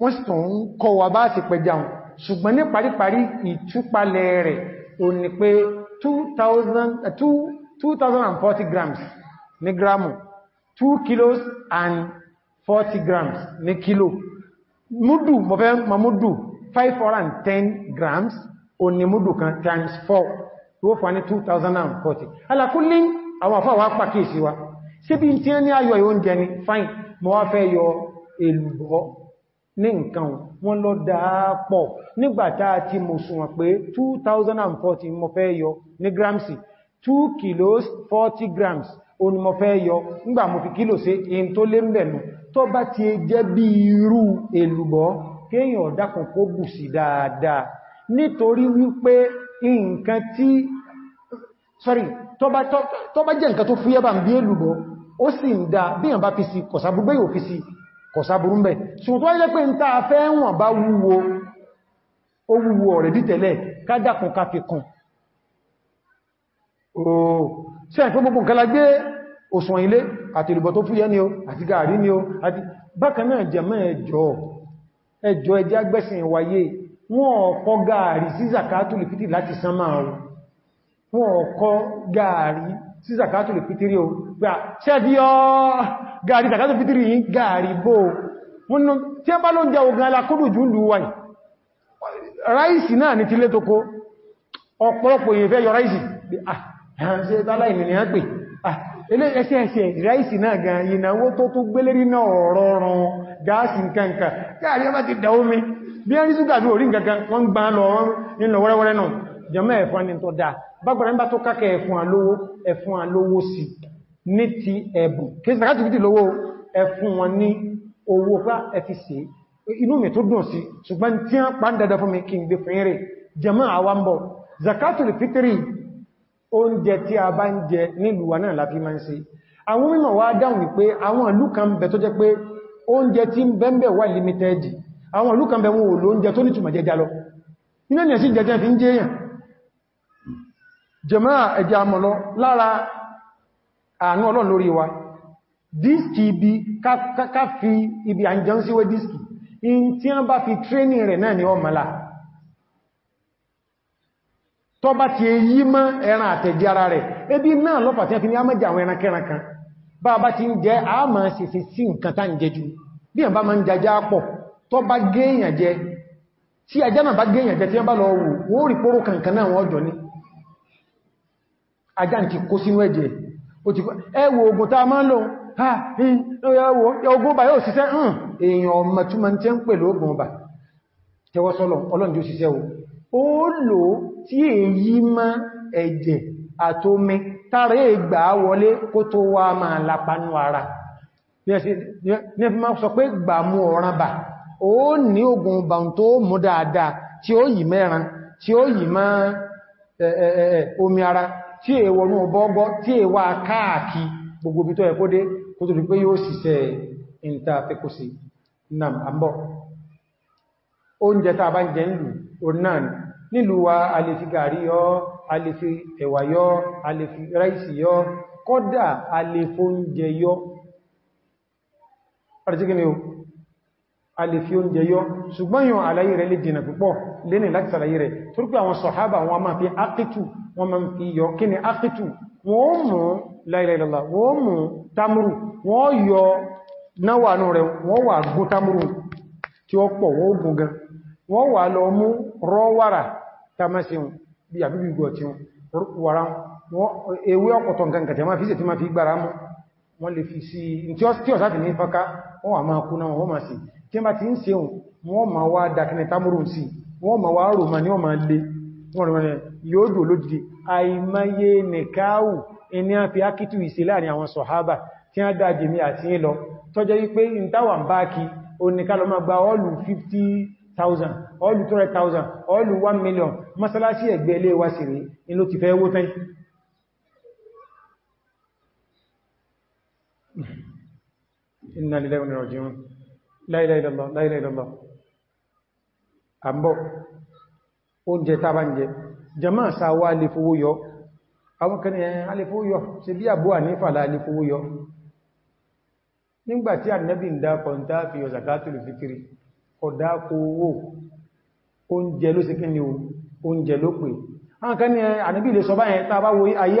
Speaker 1: wọ́n sì tún kọ́ wa bá sì pẹja wọn. Ṣùgbọ́n ní paríparí ìtúpalẹ̀ rẹ̀ ò ní pé 2040 grams ní gramu 2 kilos and 40 grams ní kilo múdù mọ̀fẹ́ ma múdù 510 grams o ní múdù kan times 4 tó fà ní 2040 alákúnlé àwọn àfáà wá pàkíyèsí wa síbí tí ó ní ayọ̀ ìwọ́njẹ ni? Fine. Mọ́ wá fẹ́ yọ èlùbọ́. Ní nǹkan wọ́n lọ dáápọ̀ nígbàtá tí mo sùnwọ̀n pé 2040 mo fẹ́ yọ ní gramsi 2 kilos 40 grams o ni mo fẹ́ yọ. Nígbà mo fi kílò sí in tó lé mẹ́nu tó bá ti jẹ́ bí irú èlùbọ́ kéèyàn ọ̀dákan kó bù sí dáadáa. Nítorí wípé nǹkan tí sorry tó bá jẹ́ nǹkan tó fúyẹ́ bá ń bí èlùbọ́ ó sì ń dá bí yàn bá fi sí kọ̀sàbúrú bẹ́ yóò fi sí kọ̀sàbúrú mẹ́ ṣùgbọ́n tó wáyé pé ń tàà fẹ́ wọ̀n bá wúwo ó wúwo ọ̀rẹ̀ dítẹ̀lẹ̀ kádàkùn ká fi ooo sí àìpé gbogbo nǹkan la gbé òṣùwọ̀n ilé àti ìlúbọ̀ tó fúyẹ́ ni o àti gààrí ni o àti bákan náà jẹmọ́ ẹjọ́ ẹjọ́ ẹjẹ́ agbẹ́sìn wáyé wọ́n ọ̀kọ́ gààrí sí zakatuli fitri láti sánmà wọ́n ọ̀kọ́ gààrí sí zakatuli fitri o. Gbà ṣẹ́dí ọ́ gààrí zakatuli fitri yìí gààrí bó wọ́n tí a bá ló ń jẹ ogun alákúrù jù lù wáyìí ráìsì náà ní tílé tó kó ọ̀pọ̀lọpọ̀ èèyàn fẹ́ yọ ráìsì. Ẹsẹ̀ ẹsẹ̀ ráìsì náà gan ìnáwó tó tó gbélérí náà ọ̀rọ̀rùn gáàsì nǹkan kan káàrí ọmọ ti dáwó mi bí ẹ̀fún ni tó dáa bágbàrá ń bá tó kákẹ ẹ̀fún alówó ẹ̀fún alówó sí ní ti ẹ̀bùn. Kí sàkátù fìtì lówó? Ẹ̀fún wọn ní owó pá ẹ̀fì sí inú mi tó dùn sí ṣùgbọ́n tí wọ́n pa ń dada fún mi kí n gbé fún eré jẹmọ́ àwambọ̀ zakatul fitri oúnjẹ tí a bá ń jẹ nílùú wa náà láti máa ń ṣe. Àwọn mímọ̀ wá dáhùn wípé àwọn ìlú kan bẹ tó jẹ́ pé oúnjẹ tí ń bẹ́m̀bẹ̀ wà limited. Àwọn ìlú kan bẹ wọn ò lóúnjẹ tó nítumọ̀ jẹja lọ. Ni ẹ̀sí jẹjẹ fi ń jẹ èèyàn jẹmọ́ ẹja mọ̀lọ lára àánú ọlọ́run lórí wa dískì ibi ká fi ibi àjẹun síwé dískì in tí wọ́n bá fi tréní rẹ̀ náà ni ọmọlá tó bá ti yí mọ́ ẹran àtẹ̀jẹ́ ara rẹ̀ ebi náà lọ́pàá tí a fi ní àmẹ́jà àwọn ẹran kẹran kan. Bá bá ti ń jẹ wọ́n wọ́n wọ́n ajá ti kó sínú ẹ̀jẹ̀. Ẹwọ ogun tá a máa ń lò. Ogun bá yóò ṣiṣẹ́. Èèyàn ọmọ túnmọ̀ tí ń pè lóògùn ọba. Tẹwọ́sọ́lọ̀ ọlọ́njẹ́ òṣìṣẹ́ ó lò tí èyí má ẹ̀jẹ̀ àtómi tààrẹ ìgbà wọlé kó tó wá máa lápanú ara. Ní fi máa sọ pé gbà mú ọ̀ràn bà. Ó ní ogun bàun tó mú dáadáa tí ó omi ara tí èwọ̀nú ọbọ́gbọ́ tí èwà káàkì gbogbo bí tó ẹ̀kó dé kó tó rí pé yóò ṣiṣẹ́ ìntàfẹ́kọ́sí nam àmbọ̀ oúnjẹ tàà bá ń jẹ nílùú onáà nílùú wa a lè fi gàrí yọ a lè fi ẹ̀wà yọ a lè fi ráìsì yọ kọ́dà a lè fóúnjẹ yọ a lè fi oúnjẹ yọ. Ṣùgbọ́n yàn àlàyé rẹ̀ lè dìnà púpọ̀ lẹ́nì láti ṣàlàyé rẹ̀. Torípé àwọn sọ̀hábà wọn máa fi ákìtù wọn máa fi yọ. Kí ni ákìtù wọ́n mú láìláìlọ́lá wọ́n mú tamuru wọ́n yọ náwàánú rẹ̀ wọ́n wà gún tamuru tí ó pọ̀ wọ́n gún gan. Wọ́n wà lọ mú rọ́wàrà tamasiun bí àbíbí gọ̀ tí wàrá ewé ọ̀pọ̀tọ̀ nǹkan kàtẹ̀ máa fi ṣe wọ́n wọ́n wọ́n tí máa ti ń se ohun wọ́n máa wá dákínẹ tamurun sí. Wọ́n máa wá rò máa ní ọmọ lè wọ́n rẹ̀ yóò dò lójìdí àìmáyé nìkáwù ẹni a fi ákítù ìsẹ láàárín àwọn sọ̀hábà tí a dá jẹ́mi àti ìlọ tọ́jẹ́ wípé ìntàwà ń bá kí oníkálọ máa gba ọlù 50,000 ọlù 200,000 ọlù 1 million. Mọ́sálásí ẹgbẹ́ ilé wa sí rí ti fẹ́ wó tán. Inna lillahi wa inna ilaihi ilaha illallah àmbọ̀ oúnjẹ tàbá ń jẹ jama'a sáwà lè fowó yọ àwọn kan ní alẹ́ fowó yọ ṣe bí àbú ànífà lè fowó yọ nígbà tí ànábì ń dákọ̀ ń tá fi yọ zakatul fitri ọ̀dákò owó oúnjẹ ló sí kí ni oúnjẹ ló pè. Àwọn kan ní ànábì lè sọ báyẹn tàbá wo ayé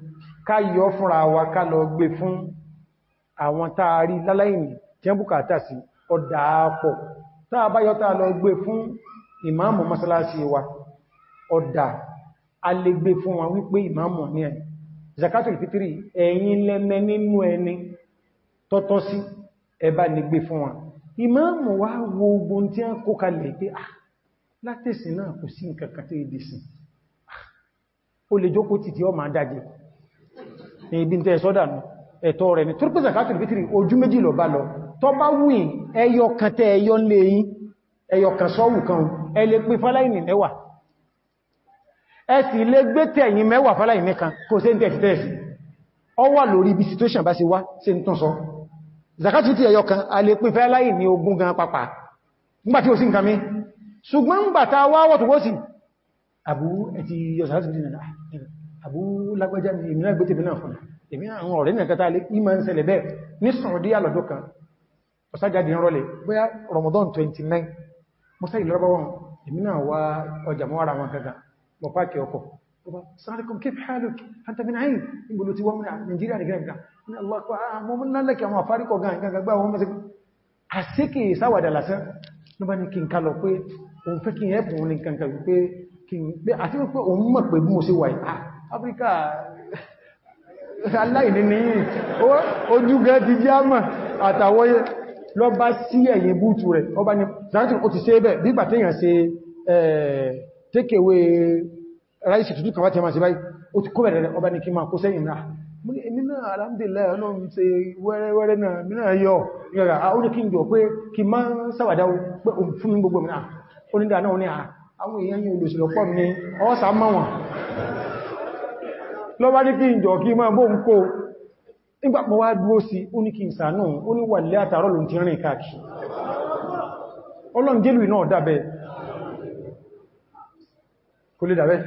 Speaker 1: ká yọ fúnra wa ká lọ gbé fún àwọn táàrí láláìní tí wọ́n bùkátà sí ọdá pọ̀. Táà bá yọ táà lọ gbé fún ìmáàmù masalasi wa ọdá a lè gbé fún wọn wípé ìmáàmù ní ẹ̀. Zakatul fitri ẹ̀yin lẹ́mẹ́ nínú ẹni tọ́tọ́ sí ẹba lè gbé fún wọn ìmáàmù wá wo ogun tí a kó kalẹ̀ pé ah látẹ̀sì náà kò sí nǹkan kan tí èdè sí. Ó lè jókòó títí ọ máa dájé ibi tẹ́ sọ́dà nù ẹ̀tọ́ rẹ̀ ni. Torípé zakatul fitri ojú méjì lọ bá lọ. Tọ́ bá wùn ẹyọ kan tẹ́ ẹyọ lè yín ẹyọ kan sọ́wù kan ẹ lè pín fáláìní mẹ́wàá. Ẹ sì lè gbé tẹ̀yìn mẹ́wàá fáláìní kan kò sí tẹ́ tẹ́ẹ̀sì ọ wà lórí ibi situation bá sí wá sí tún sọ. Zakatul fitri ẹyọ kan a lè pín àbú lágbàjá ni èmì náà gbé tèbí náà fún èmì àwọn ọ̀rẹ́ nìkan tàà lè ìmọ̀ ń ṣẹlẹ̀ bẹ́ẹ̀. Ní Saudi alọ́dọ́ kan ọ̀sájáde rọlẹ̀. Bóyá Ramadan 29 mọ́sá ìlọ́rọ̀bá wọn èmì náà wá ọjà mọ́ ara wọn gaga mọ̀ páàkì ọkọ̀. Sàrẹ́kùn kí fi hálùk fantafin ayin ìgbòlò ti wọ́n mú Nigeria ní gẹ́gẹ́. Ní Allah lálẹ́kẹ̀ àwọn afárikọ̀ gan gagbà wọn ní kí pé òun kí ní kankan wípé àti wípé òun mọ̀ pé bí sí wà Áfíríkà aláìní ní ojú gẹ́ ti já mọ̀ àtàwọ́yé lọ bá sí ẹ̀yìn búùtù rẹ̀. Ọba ni zantin ó ti ṣe bẹ̀ bígbà téèyàn ṣe tékèwé ráìsì tútù kan wá tí a máa ṣe báyìí ó ti kó bẹ̀rẹ̀ ọba ni kí máa kó sẹ́yìn náà. Mi mi mi. Àwọn èèyàn yìí olùsìlọ́pọ̀ ní ọ́sà máwọn lọ bá ní kí n jọ kí máa bó ń kó. Nígbàpọ̀ wá dúró sí ó ní kí n sàánù ó ti rìn káàkì ọlọ́n jẹ́lù iná dábẹ́. Kò lè dábẹ́.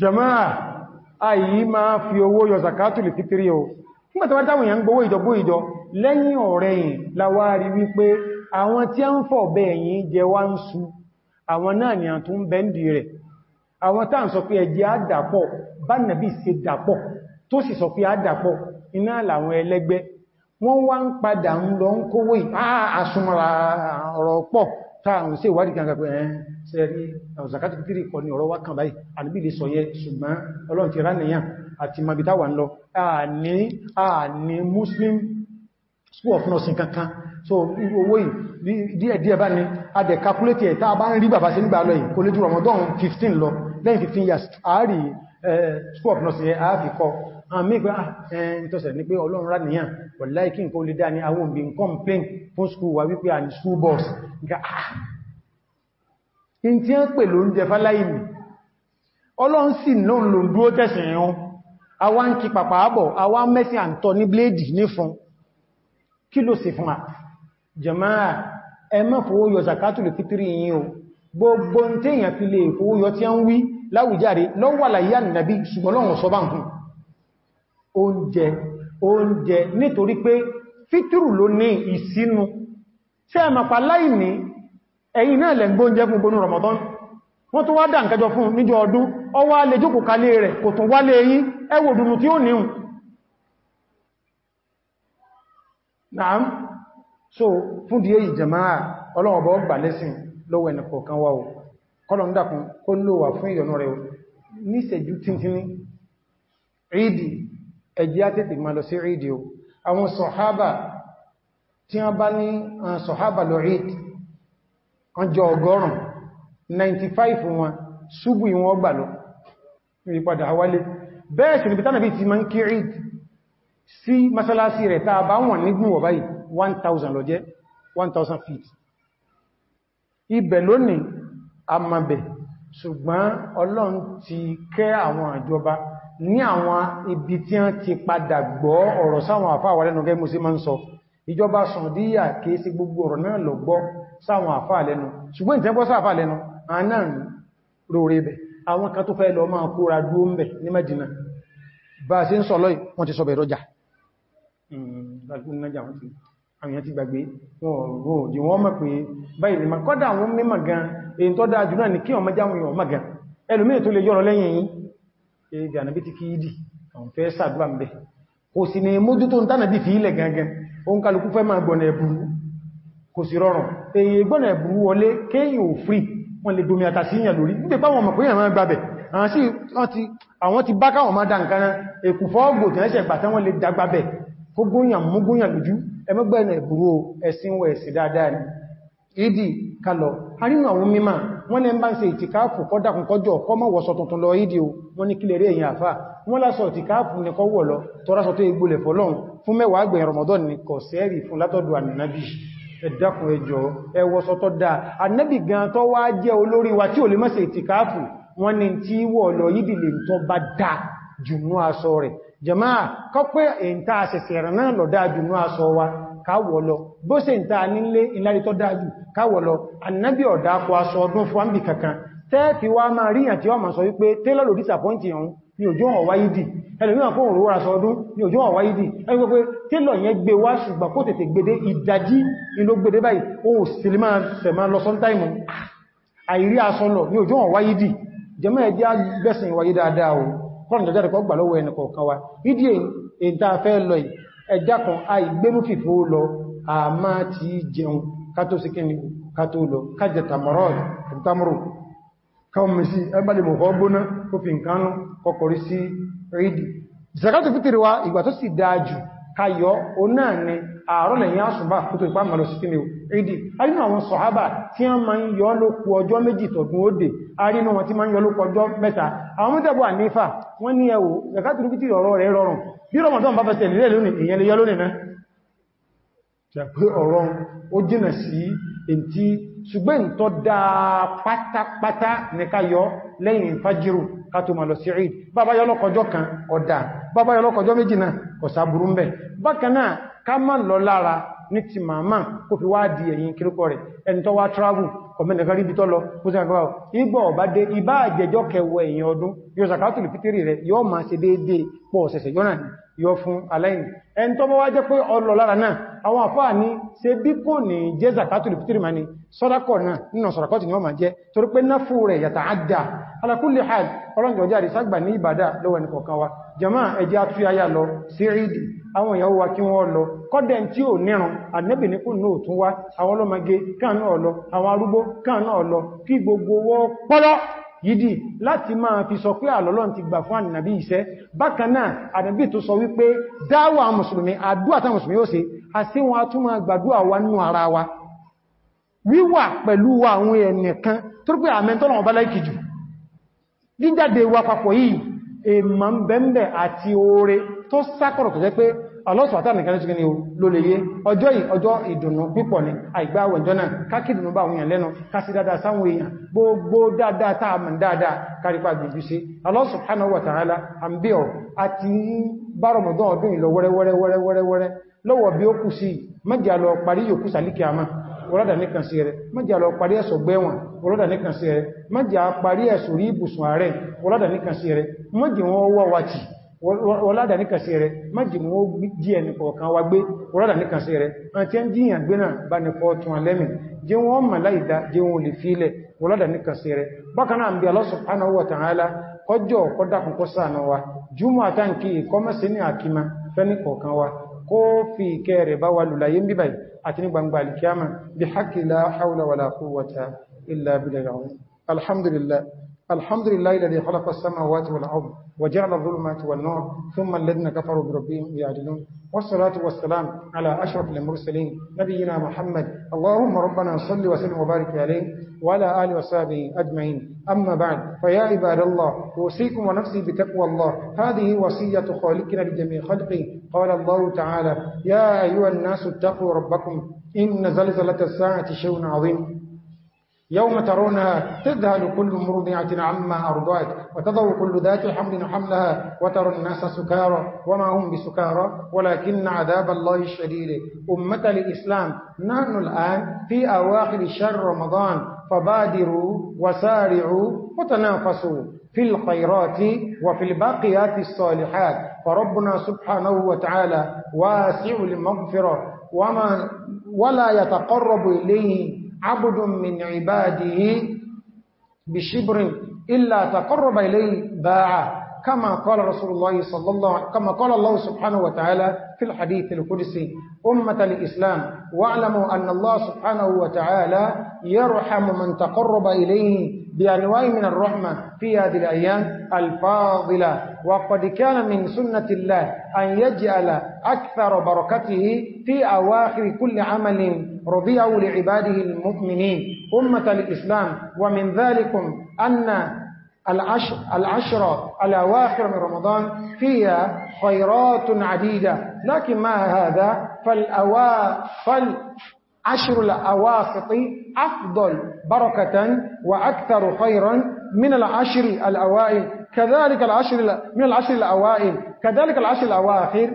Speaker 1: Jama'a ayi máa fi owó yọ zakatu lè fitiri o. Nígbàtàwà táwọn èèyàn gbówó ìjọgbó ìjọ lẹ́yìn ọ̀rẹ́yìn láwárí wípé àwọn tí a ń fọ̀ bẹ́ẹ̀yìn jẹ wá ń su. Àwọn náà ni a tún bẹ́ndì rẹ̀. Àwọn tàà ń sọ pé ẹjẹ́ àdàpọ̀ bá nàbí ṣe dàpọ̀ tó sì sọ pé àdàpọ̀ iná làwọn ẹlẹ́gbẹ́. Wọ́n wá ń padà ń lọ ń kówó àṣùmọ̀ra ọ̀rọ̀ pọ̀. Táà ń ṣe ìwádìí kan pé ẹ̀ sẹ́rí ọ̀zàkátì kìtìrì ń Muslim school of nursing kankan so owó yìí díẹ̀díẹ̀ bá ní adẹ̀ calculate ẹ̀ tàà bá ń rí bàbá sí nígbà lọ yìí kò lè jù Ramadan 15 lọ. Lẹ́yìn 15 years àárí school of nursing ẹ̀ àáfi kọ. Àmì pé ẹn tọ́sẹ̀ ní pé ọlọ́run rá nìyàn. Wọ̀láì kí n kó lè dá ní àwọn òbí complain fún school wa wípé àní school bus. Nga ah in tí ń pè ló ń jẹ fáláìmì ọlọ́run sì náà lò ń dúró tẹ̀sìn ẹ̀hún àwa ń kí pàpà àbọ̀ àwa mẹ́sìn àǹtọ́ ní bléèdì ní fún. Kí ló sì fún à jàmáà ẹ má fowó yọ zakatu lè fitiri yìí o. Gbogbo tí èyàn fi lè fowó yọ tí a ń wí láwùjáre lọ́wọ́ àlàyé ànàbí ṣùgbọ́n lọ́wọ́ sọ bá ń oúnjẹ oúnjẹ nítorí pé fítírù ló ní ìsínú. Tí a màpá láìní ẹ̀yìn náà lẹ̀ gbóúnjẹ fún gbónú Ramadan. Wọ́n tó wá dá ǹkẹjọ fún níjọ ọdún. Ọwá lè jókòó kalé rẹ̀ kò tún wálé yín. Ẹwò dùnù tí ó níhùn Naam so fún díẹ̀ ìjẹmáà ọlọ́wọ̀bọ̀ gbà lẹ́sìn lọ́wọ́ ẹnì kọ̀ọ̀kan wá o. Kọ́lọ̀ ń dákun kó ló wà fún ìyọnú rẹ̀ ní ìṣẹ́jú tíntínní rídì ẹjẹ́ àtẹ́tẹ̀ ma lọ sí rídì o. Àwọn sọ̀hábà tí wọ́n bá ní sọ̀hábà lọ rídì wọ́n jọ ọgọ́rùn 95 wọn ṣubú ìwọ̀n gbà lọ. Rí padà wálé. Bẹ́ẹ̀ sì níbi tánàbí ti ma ń kí rídì sí masalasi rẹ̀ tàà bá wọn nígbùn wọ̀ 1000 lọ jẹ́ 1000 feet. Ibẹ̀ lónìí a ma bẹ̀ ṣùgbọ́n ọlọ́run ti kẹ́ àwọn àjọba ní àwọn ibi tí wọ́n ti padà gbọ́ ọ̀rọ̀ sáwọn àfáà wà lẹ́nu gẹ́mù sí máa ń sọ. Ìjọba sọ̀díyà kìí sí gbogbo ọ̀rọ̀ náà lọ gbọ́ sáwọn àfáà lẹ́nu. Ṣùgbọ́n ìtẹ́gbọ́ sáàfáà lẹ́nu àná lórí ibẹ̀ àwọn kan tó fẹ́ lọ máa kóra dúó ń bẹ̀ ní Mẹ́dínà. Bá a sí ń sọ̀lọ́ wọ́n ti sọ̀bẹ̀ rọjà àwọn ti gbàgbé. Wọn jí wọ́n mọ̀ pé báyìí ni ma kọ́dà àwọn mímọ̀ gan èyí tó dáa jù náà ní kí ọmọ jáwọn èèyàn mọ̀ gan. Ẹlòmíì tó lè yọ́rọ lẹ́yìn yìí èyí gànàbí ti kí ìdì àwọn fẹ́ sàdúrà ń bẹ̀. Kò sì ní mójútó ń tánàbí fi ilẹ̀ gangan o ń kálukú fẹ́ máa gbọ́nà ẹ̀bùrú kò sì rọrùn. Èyí gbọ́nà ẹ̀bùrú wọlé kéyìn ò frí wọ́n ti bá káwọn máa dá nǹkan èkùfọ́ ọgbò tí wọ́n ṣẹ̀ gbà tán wọ́n lè dágbàbẹ̀ kó gúnyàn mú lójú ẹmọ́gbẹ̀nà ìbúrú ẹ̀sìn wẹ̀ sí dáadáa ni. Ìdí kalọ̀ arínú àwọn mímọ̀ wọ́n lẹ́ ń bá ń ṣe ìtìkáàfù kọ́dàkùn kọjọ kọmọ̀ wọ́sọ tuntun lọ ìdí o. Wọ́n ní kílẹ̀ rẹ̀ èyàn àfá wọ́n lásọ ìtìkáàfù ní kọ́ Ramadan ní kọ̀ sẹ́rì fún látọ̀dọ̀ ànàbì ẹ̀dàkùn dáa. Wa tí ò lè mọ́ ṣe ìtìkáàfù wọ́n ní tí wọ̀ lọ ìdí lè tó bá dá jùnú aṣọ rẹ̀ jama'a kọ́pẹ́ èyíntà àṣẹ̀ṣẹ̀ rẹ̀ náà lọ dájú ní aṣọ wa káwọ̀ lọ. Bó ṣe ń ta nílé ìlárí tó dájú káwọ̀ lọ. Annabi ọ̀dá kọ aṣọ ọdún fún àmì kankan. Tẹ́ẹ̀fì wá máa ríyàn tí wọ́n máa sọ wípé tẹ́lọ̀ lò disappoint ọ̀hún ní òjò hàn wáyé dì ẹlòmíràn fún òrùwà aṣọ ọdún ní òjò hàn wáyé dì ẹgbẹ́ pé tẹ́lọ̀ yẹn gbé wá kọ́nà jọjọ́ rẹ̀ kọ́ gbà lọ́wọ́ ẹnì kọ̀ọ̀kan wa. Ìdí èyí tá a fẹ́ lọ ẹjá kan àìgbémú fìfó sí kí ni kátó lọ kájẹ tàmọ̀rọ̀ káwọn mẹ́sí ẹgbàlè mọ̀ ọgbóná ó fi nǹkan kọkọrí sí rídì zakatù fítìrí wa ìgbà tó sì dáájù káyọ o náà ni àárọ̀ lẹ́yìn àṣùbá kútó ipá mọ̀ lọ sí kíni rídì arínú àwọn sọ̀hábà tí wọ́n máa ń yọ lókù ọjọ́ méjì tọ̀dún ó dè arínú wọn tí máa ń yọ lókù ọjọ́ mẹ́ta. Àwọn mẹ́tẹ̀bọ̀ ànífà wọ́n ní ẹwò zakatù fítìrí ọ̀rọ̀ rẹ̀ rọrùn. Bí Ramadan bá fẹ́sẹ̀ nílẹ̀ lónìí èyàn lè yọ lónìí náà jẹ́ pé ọ̀rọ̀ ó jìnnà sí èntí ṣùgbọ́n tó dáa pátápátá ní ká yọ lẹ́yìn fájírù ká tó ma lọ sí ríd bàbá yọ lọ́kọjọ́ kan ọ̀dá bàbá yọ lọ́kọjọ́ méjì náà náà ká má lọ lára ní ti màmá kó fi wá di ẹ̀yìn kíríkọ rẹ̀. Ẹni tó wá travel kọmẹ́nìkan rí bí tọ́ lọ. Bó sí àgbà ìgbọ̀ ọ̀bá dé ibá àjẹjọ́ kẹwọ ẹ̀yìn ọdún yóò sàkátùlù fítírì rẹ̀ yóò máa ṣe déédéé pọ̀ ọ̀sẹ̀sẹ̀ yọ́nà àwọn àfáà ní ṣe bí kò ní jẹ́ zakatul fitri ma ni sọ́dákọ̀ náà nínú sọ̀rọ̀kọ́tì ni wọ́n ma jẹ́ torí pé náà fún rẹ̀ yàtà àdá ala kulli hal ọlọ́njọ́ jáde ságbà ní ìbàdá lọ́wọ́ ẹni kọ̀ọ̀kan wa. Jama ẹjẹ́ atúyáyá lọ sí rídì àwọn ìyàwó wa kí wọ́n lọ. Kọ́dẹ̀ tí ò nírun ànẹ́bì ní kún náà tún wá. Àwọn yìdí láti máa fi sọ pé àlọ́lọ́n ti gbà fún ànàbí iṣẹ́. Bákanáà ànàbí tó sọ wípé dáwà mùsùlùmí àdúwà tán mùsùlùmí ó ṣe àti wọn a tún máa gbàdúwà wa nínú ara wa? Wíwà pẹ̀lú àwọn ẹnìkan tó yìí tó sákọ̀rọ̀ pé alọ́sọ̀tà nìkan ní ṣíkí ló lè yé. Ọjọ́ yìí ọjọ́ ìdùnnú pípọ̀ ní àìgbà àwẹ̀jọ́ náà kákìdùnnú bá èèyàn lẹ́nu kásí dáadáa sáwọn èèyàn. Gbogbo dáadáa táà mọ̀ dáadáa kárípa gbìgbì sí. Wa ta'ala àmbíọ̀ àti bárọmọdán ọdún ìlọ wẹ́rẹ́wẹ́rẹ́wẹ́rẹ́ lọ́wọ́ bí ó kù sí mẹ́jà lọ parí yòókù sàlíkì àmà wọ́lọ́dà nìkan sí rẹ̀. Mẹ́jà lọ parí ẹ̀sọ̀ gbẹ́wọ̀n. Wọ́lọ́dà nìkan sí rẹ̀. Mẹ́jà parí ẹ̀sọ̀ rí ibùsùn ààrẹ. Wọ́lọ́dà nìkan sí rẹ̀. Mẹ́jì wọ́n wọ́ wàtí wọ́ládà ní kàsí rẹ̀ májì mú ó jí ẹni kọ̀ọ̀kan wa gbé wọ́ládà ní kàsí rẹ̀. Ó ń jíyàn gbé náà bá ní fọ́tún alẹ́mì jẹ́ wọ́n mà láìdá jẹ́ wọ́n lè fílẹ̀ wọ́ládà ní kàsí rẹ̀. Bákanáà bí Allah subhanahu wa ta'ala kọjọ́ kọ́dákùn kọ́ sáànà wa. Jùmọ́ àtàǹkì ìkọ́mẹ́sí ní àkímá fẹ́ni kọ̀ọ̀kan wa. Kó fi àti الحمد لله الذي خلق السماوات والأرض وجعل الظلمات والنور ثم الذين كفروا بربهم يعدلون. والصلاة والسلام على أشرف المرسلين نبينا محمد. اللهم ربنا صل وسلم وبارك عليه وعلى آله وصحبه أجمعين. أما بعد فيا عباد الله أوصيكم ونفسي بتقوى الله. هذه وصية خالقنا لجميع خلقه. قال الله تعالى يا أيها الناس اتقوا ربكم إن زلزلة الساعة شيء عظيم. يوم ترونها تذهل كل مرضعة عما أرضعت وتضع كل ذات حمل حملها وترى الناس سكارى وما هم بسكارى ولكن عذاب الله الشديد أمة الإسلام نحن الآن في أواخر شهر رمضان فبادروا وسارعوا وتنافسوا في الخيرات وفي الباقيات الصالحات. فربنا سبحانه وتعالى واسع المغفرة وما ولا يتقرب إليه عبد من عباده بشبر إلا تقرب إليه باع كما قال رسول الله صلى الله عليه كما قال الله سبحانه وتعالى في الحديث القدسي أمة الإسلام واعلموا أن الله سبحانه وتعالى يرحم من تقرب إليه بأنواع من الرحمة في هذه الأيام الفاضلة وقد كان من سنة الله أن يجعل أكثر بركته في أواخر كل عمل رضيه لعباده المؤمنين أمة الإسلام ومن ذلك أن العشر, العشر الأواخر من رمضان فيها خيرات عديدة لكن ما هذا فالأوا فالعشر الأواسط أفضل بركة وأكثر خيرا من العشر الأوائل. كذلك العشر من العشر الأوائل. كذلك العشر الأواخر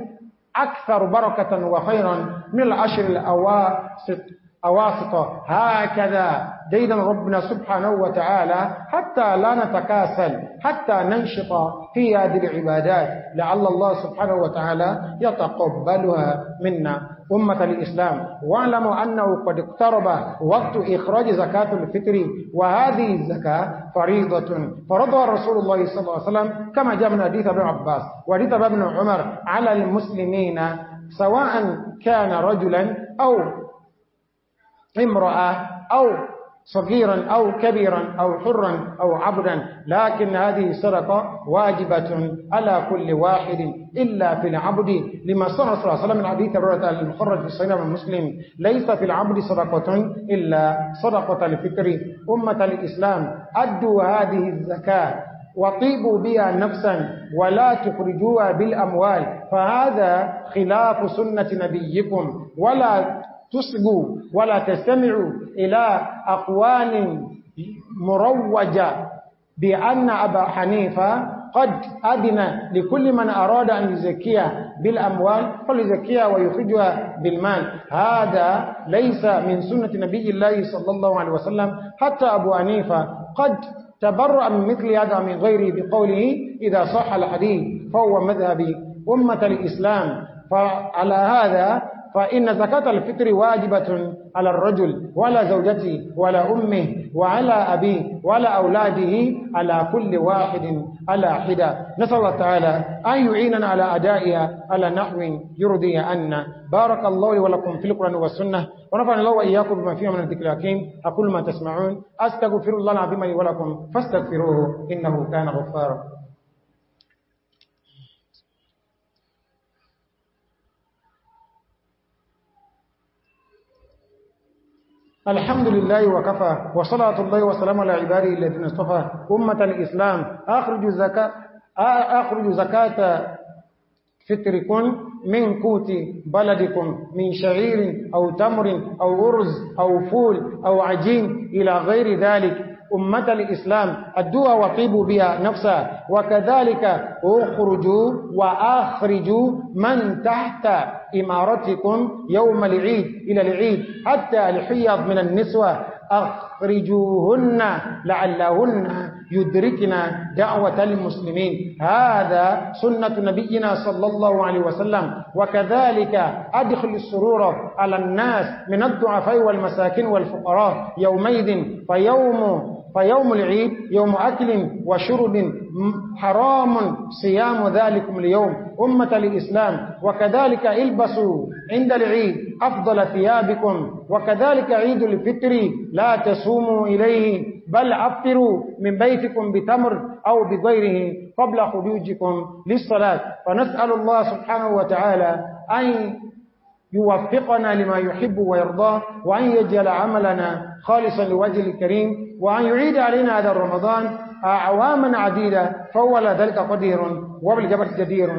Speaker 1: أكثر بركة وخيرا من العشر الأواسط. أواسط. هكذا ديدا ربنا سبحانه وتعالى حتى لا نتكاسل حتى ننشط في هذه العبادات. لعل الله سبحانه وتعالى يتقبلها منا. أمة الإسلام واعلموا أنه قد اقترب وقت إخراج زكاة الفطر وهذه الزكاة فريضة فرضها رسول الله صلى الله عليه وسلم كما جاء من حديث ابن عباس وحديث ابن عمر على المسلمين سواء كان رجلا أو امرأة أو صغيرا أو كبيرا أو حرا أو عبدا لكن هذه الصدقة واجبة على كل واحد إلا في العبد. لما صلى الله عليه وسلم من حديث الرؤية المخرج في الصحيح المسلم ليس في العبد صدقة إلا صدقة الفكر أمة الإسلام أدوا هذه الزكاة وطيبوا بها نفسا ولا تخرجوها بالأموال. فهذا خلاف سنة نبيكم. ولا تصغوا ولا تستمعوا إلى أقوال مروجة بأن أبا حنيفة قد أذن لكل من أراد أن يزكيها بالأموال فليزكيها ويخرجها بالمال. هذا ليس من سنة نبي الله صلى الله عليه وسلم. حتى أبو حنيفة قد تبرأ من مثل هذا من غيره بقوله إذا صح الحديث فهو مذهب أمة الإسلام. فعلى هذا فإن زكاة الفطر واجبة على الرجل ولا زوجته ولا أمه وعلى أبيه ولا أولاده على كل واحد على حدة نسأل الله تعالى أن يعيننا على أدائها على نحو يرضي أن بارك الله ولكم في القرآن والسنة ونفعنا الله وإياكم بما فيه من الذكر الحكيم أقول ما تسمعون أستغفر الله العظيم لي ولكم فاستغفروه إنه كان غفارا الحمد لله وكفى وصلاة الله وسلام على عباده الذين اصطفى. أمة الإسلام أخرج زكاة أخرج زكاة فطركم من قوت بلدكم من شعير أو تمر أو أرز أو فول أو عجين إلى غير ذلك. أمة الإسلام الدعاء وطيبوا بها نفسها. وكذلك أخرجوا وأخرجوا من تحت إمارتكم يوم العيد إلى العيد حتى الحيض من النسوة. أخرجوهن لعلهن يدركن دعوة المسلمين. هذا سنة نبينا صلى الله عليه وسلم. وكذلك أدخل السرور على الناس من الضعفاء والمساكين والفقراء يومئذ. فيوم فيوم العيد يوم أكل وشرب حرام صيام ذلكم اليوم أمة الإسلام. وكذلك البسوا عند العيد أفضل ثيابكم. وكذلك عيد الفطر لا تصوموا إليه بل عفروا من بيتكم بتمر أو بغيره قبل خروجكم للصلاة. فنسأل الله سبحانه وتعالى أن يوفقنا لما يحب ويرضاه وأن يجعل عملنا خالصا لوجه الكريم وأن يعيد علينا هذا الرمضان أعواما عديدة فهو ذلك قدير وبالجبل جدير.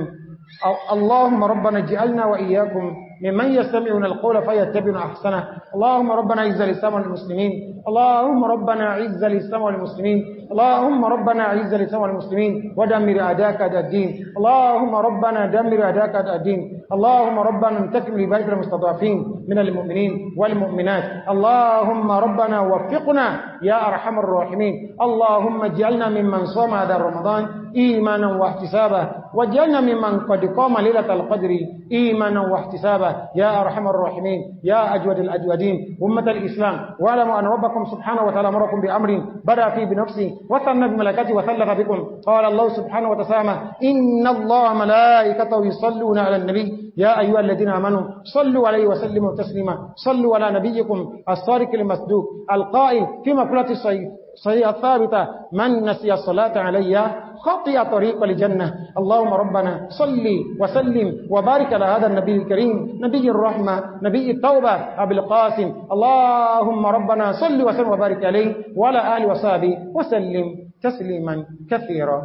Speaker 1: اللهم ربنا اجعلنا وإياكم ممن يستمعون القول فيتبعون أحسنه. اللهم ربنا عز الإسلام والمسلمين. اللهم ربنا عز الإسلام والمسلمين. اللهم ربنا عز الإسلام والمسلمين ودمر أعداءك أعداء الدين. اللهم ربنا دمر أعداءك أعداء الدين. اللهم ربنا انتكم لبيت المستضعفين من المؤمنين والمؤمنات. اللهم ربنا وفقنا يا أرحم الراحمين. اللهم اجعلنا ممن صام هذا رمضان إيمانا واحتسابا. واجعلنا ممن قد قام ليلة القدر إيمانا واحتسابا. يا أرحم الراحمين. يا أجود الأجودين. أمة الإسلام واعلموا أن ربكم سبحانه وتعالى أمركم بأمر بدأ فيه بنفسه. وثنى بملكاته وثلث بكم. قال الله سبحانه وتسامى إن الله ملائكته يصلون على النبي. يا أيها الذين آمنوا صلوا عليه وسلموا تسليما. صلوا على نبيكم الصارق المسدوق القائل في مقولة صحيحة ثابتة من نسي الصلاة علي خطي طريق لجنة اللهم ربنا صلي وسلم وبارك على هذا النبي الكريم نبي الرحمة نبي التوبة أبي القاسم اللهم ربنا صلي وسلم وبارك عليه وعلى آله وصحبه وسلم تسليما كثيرا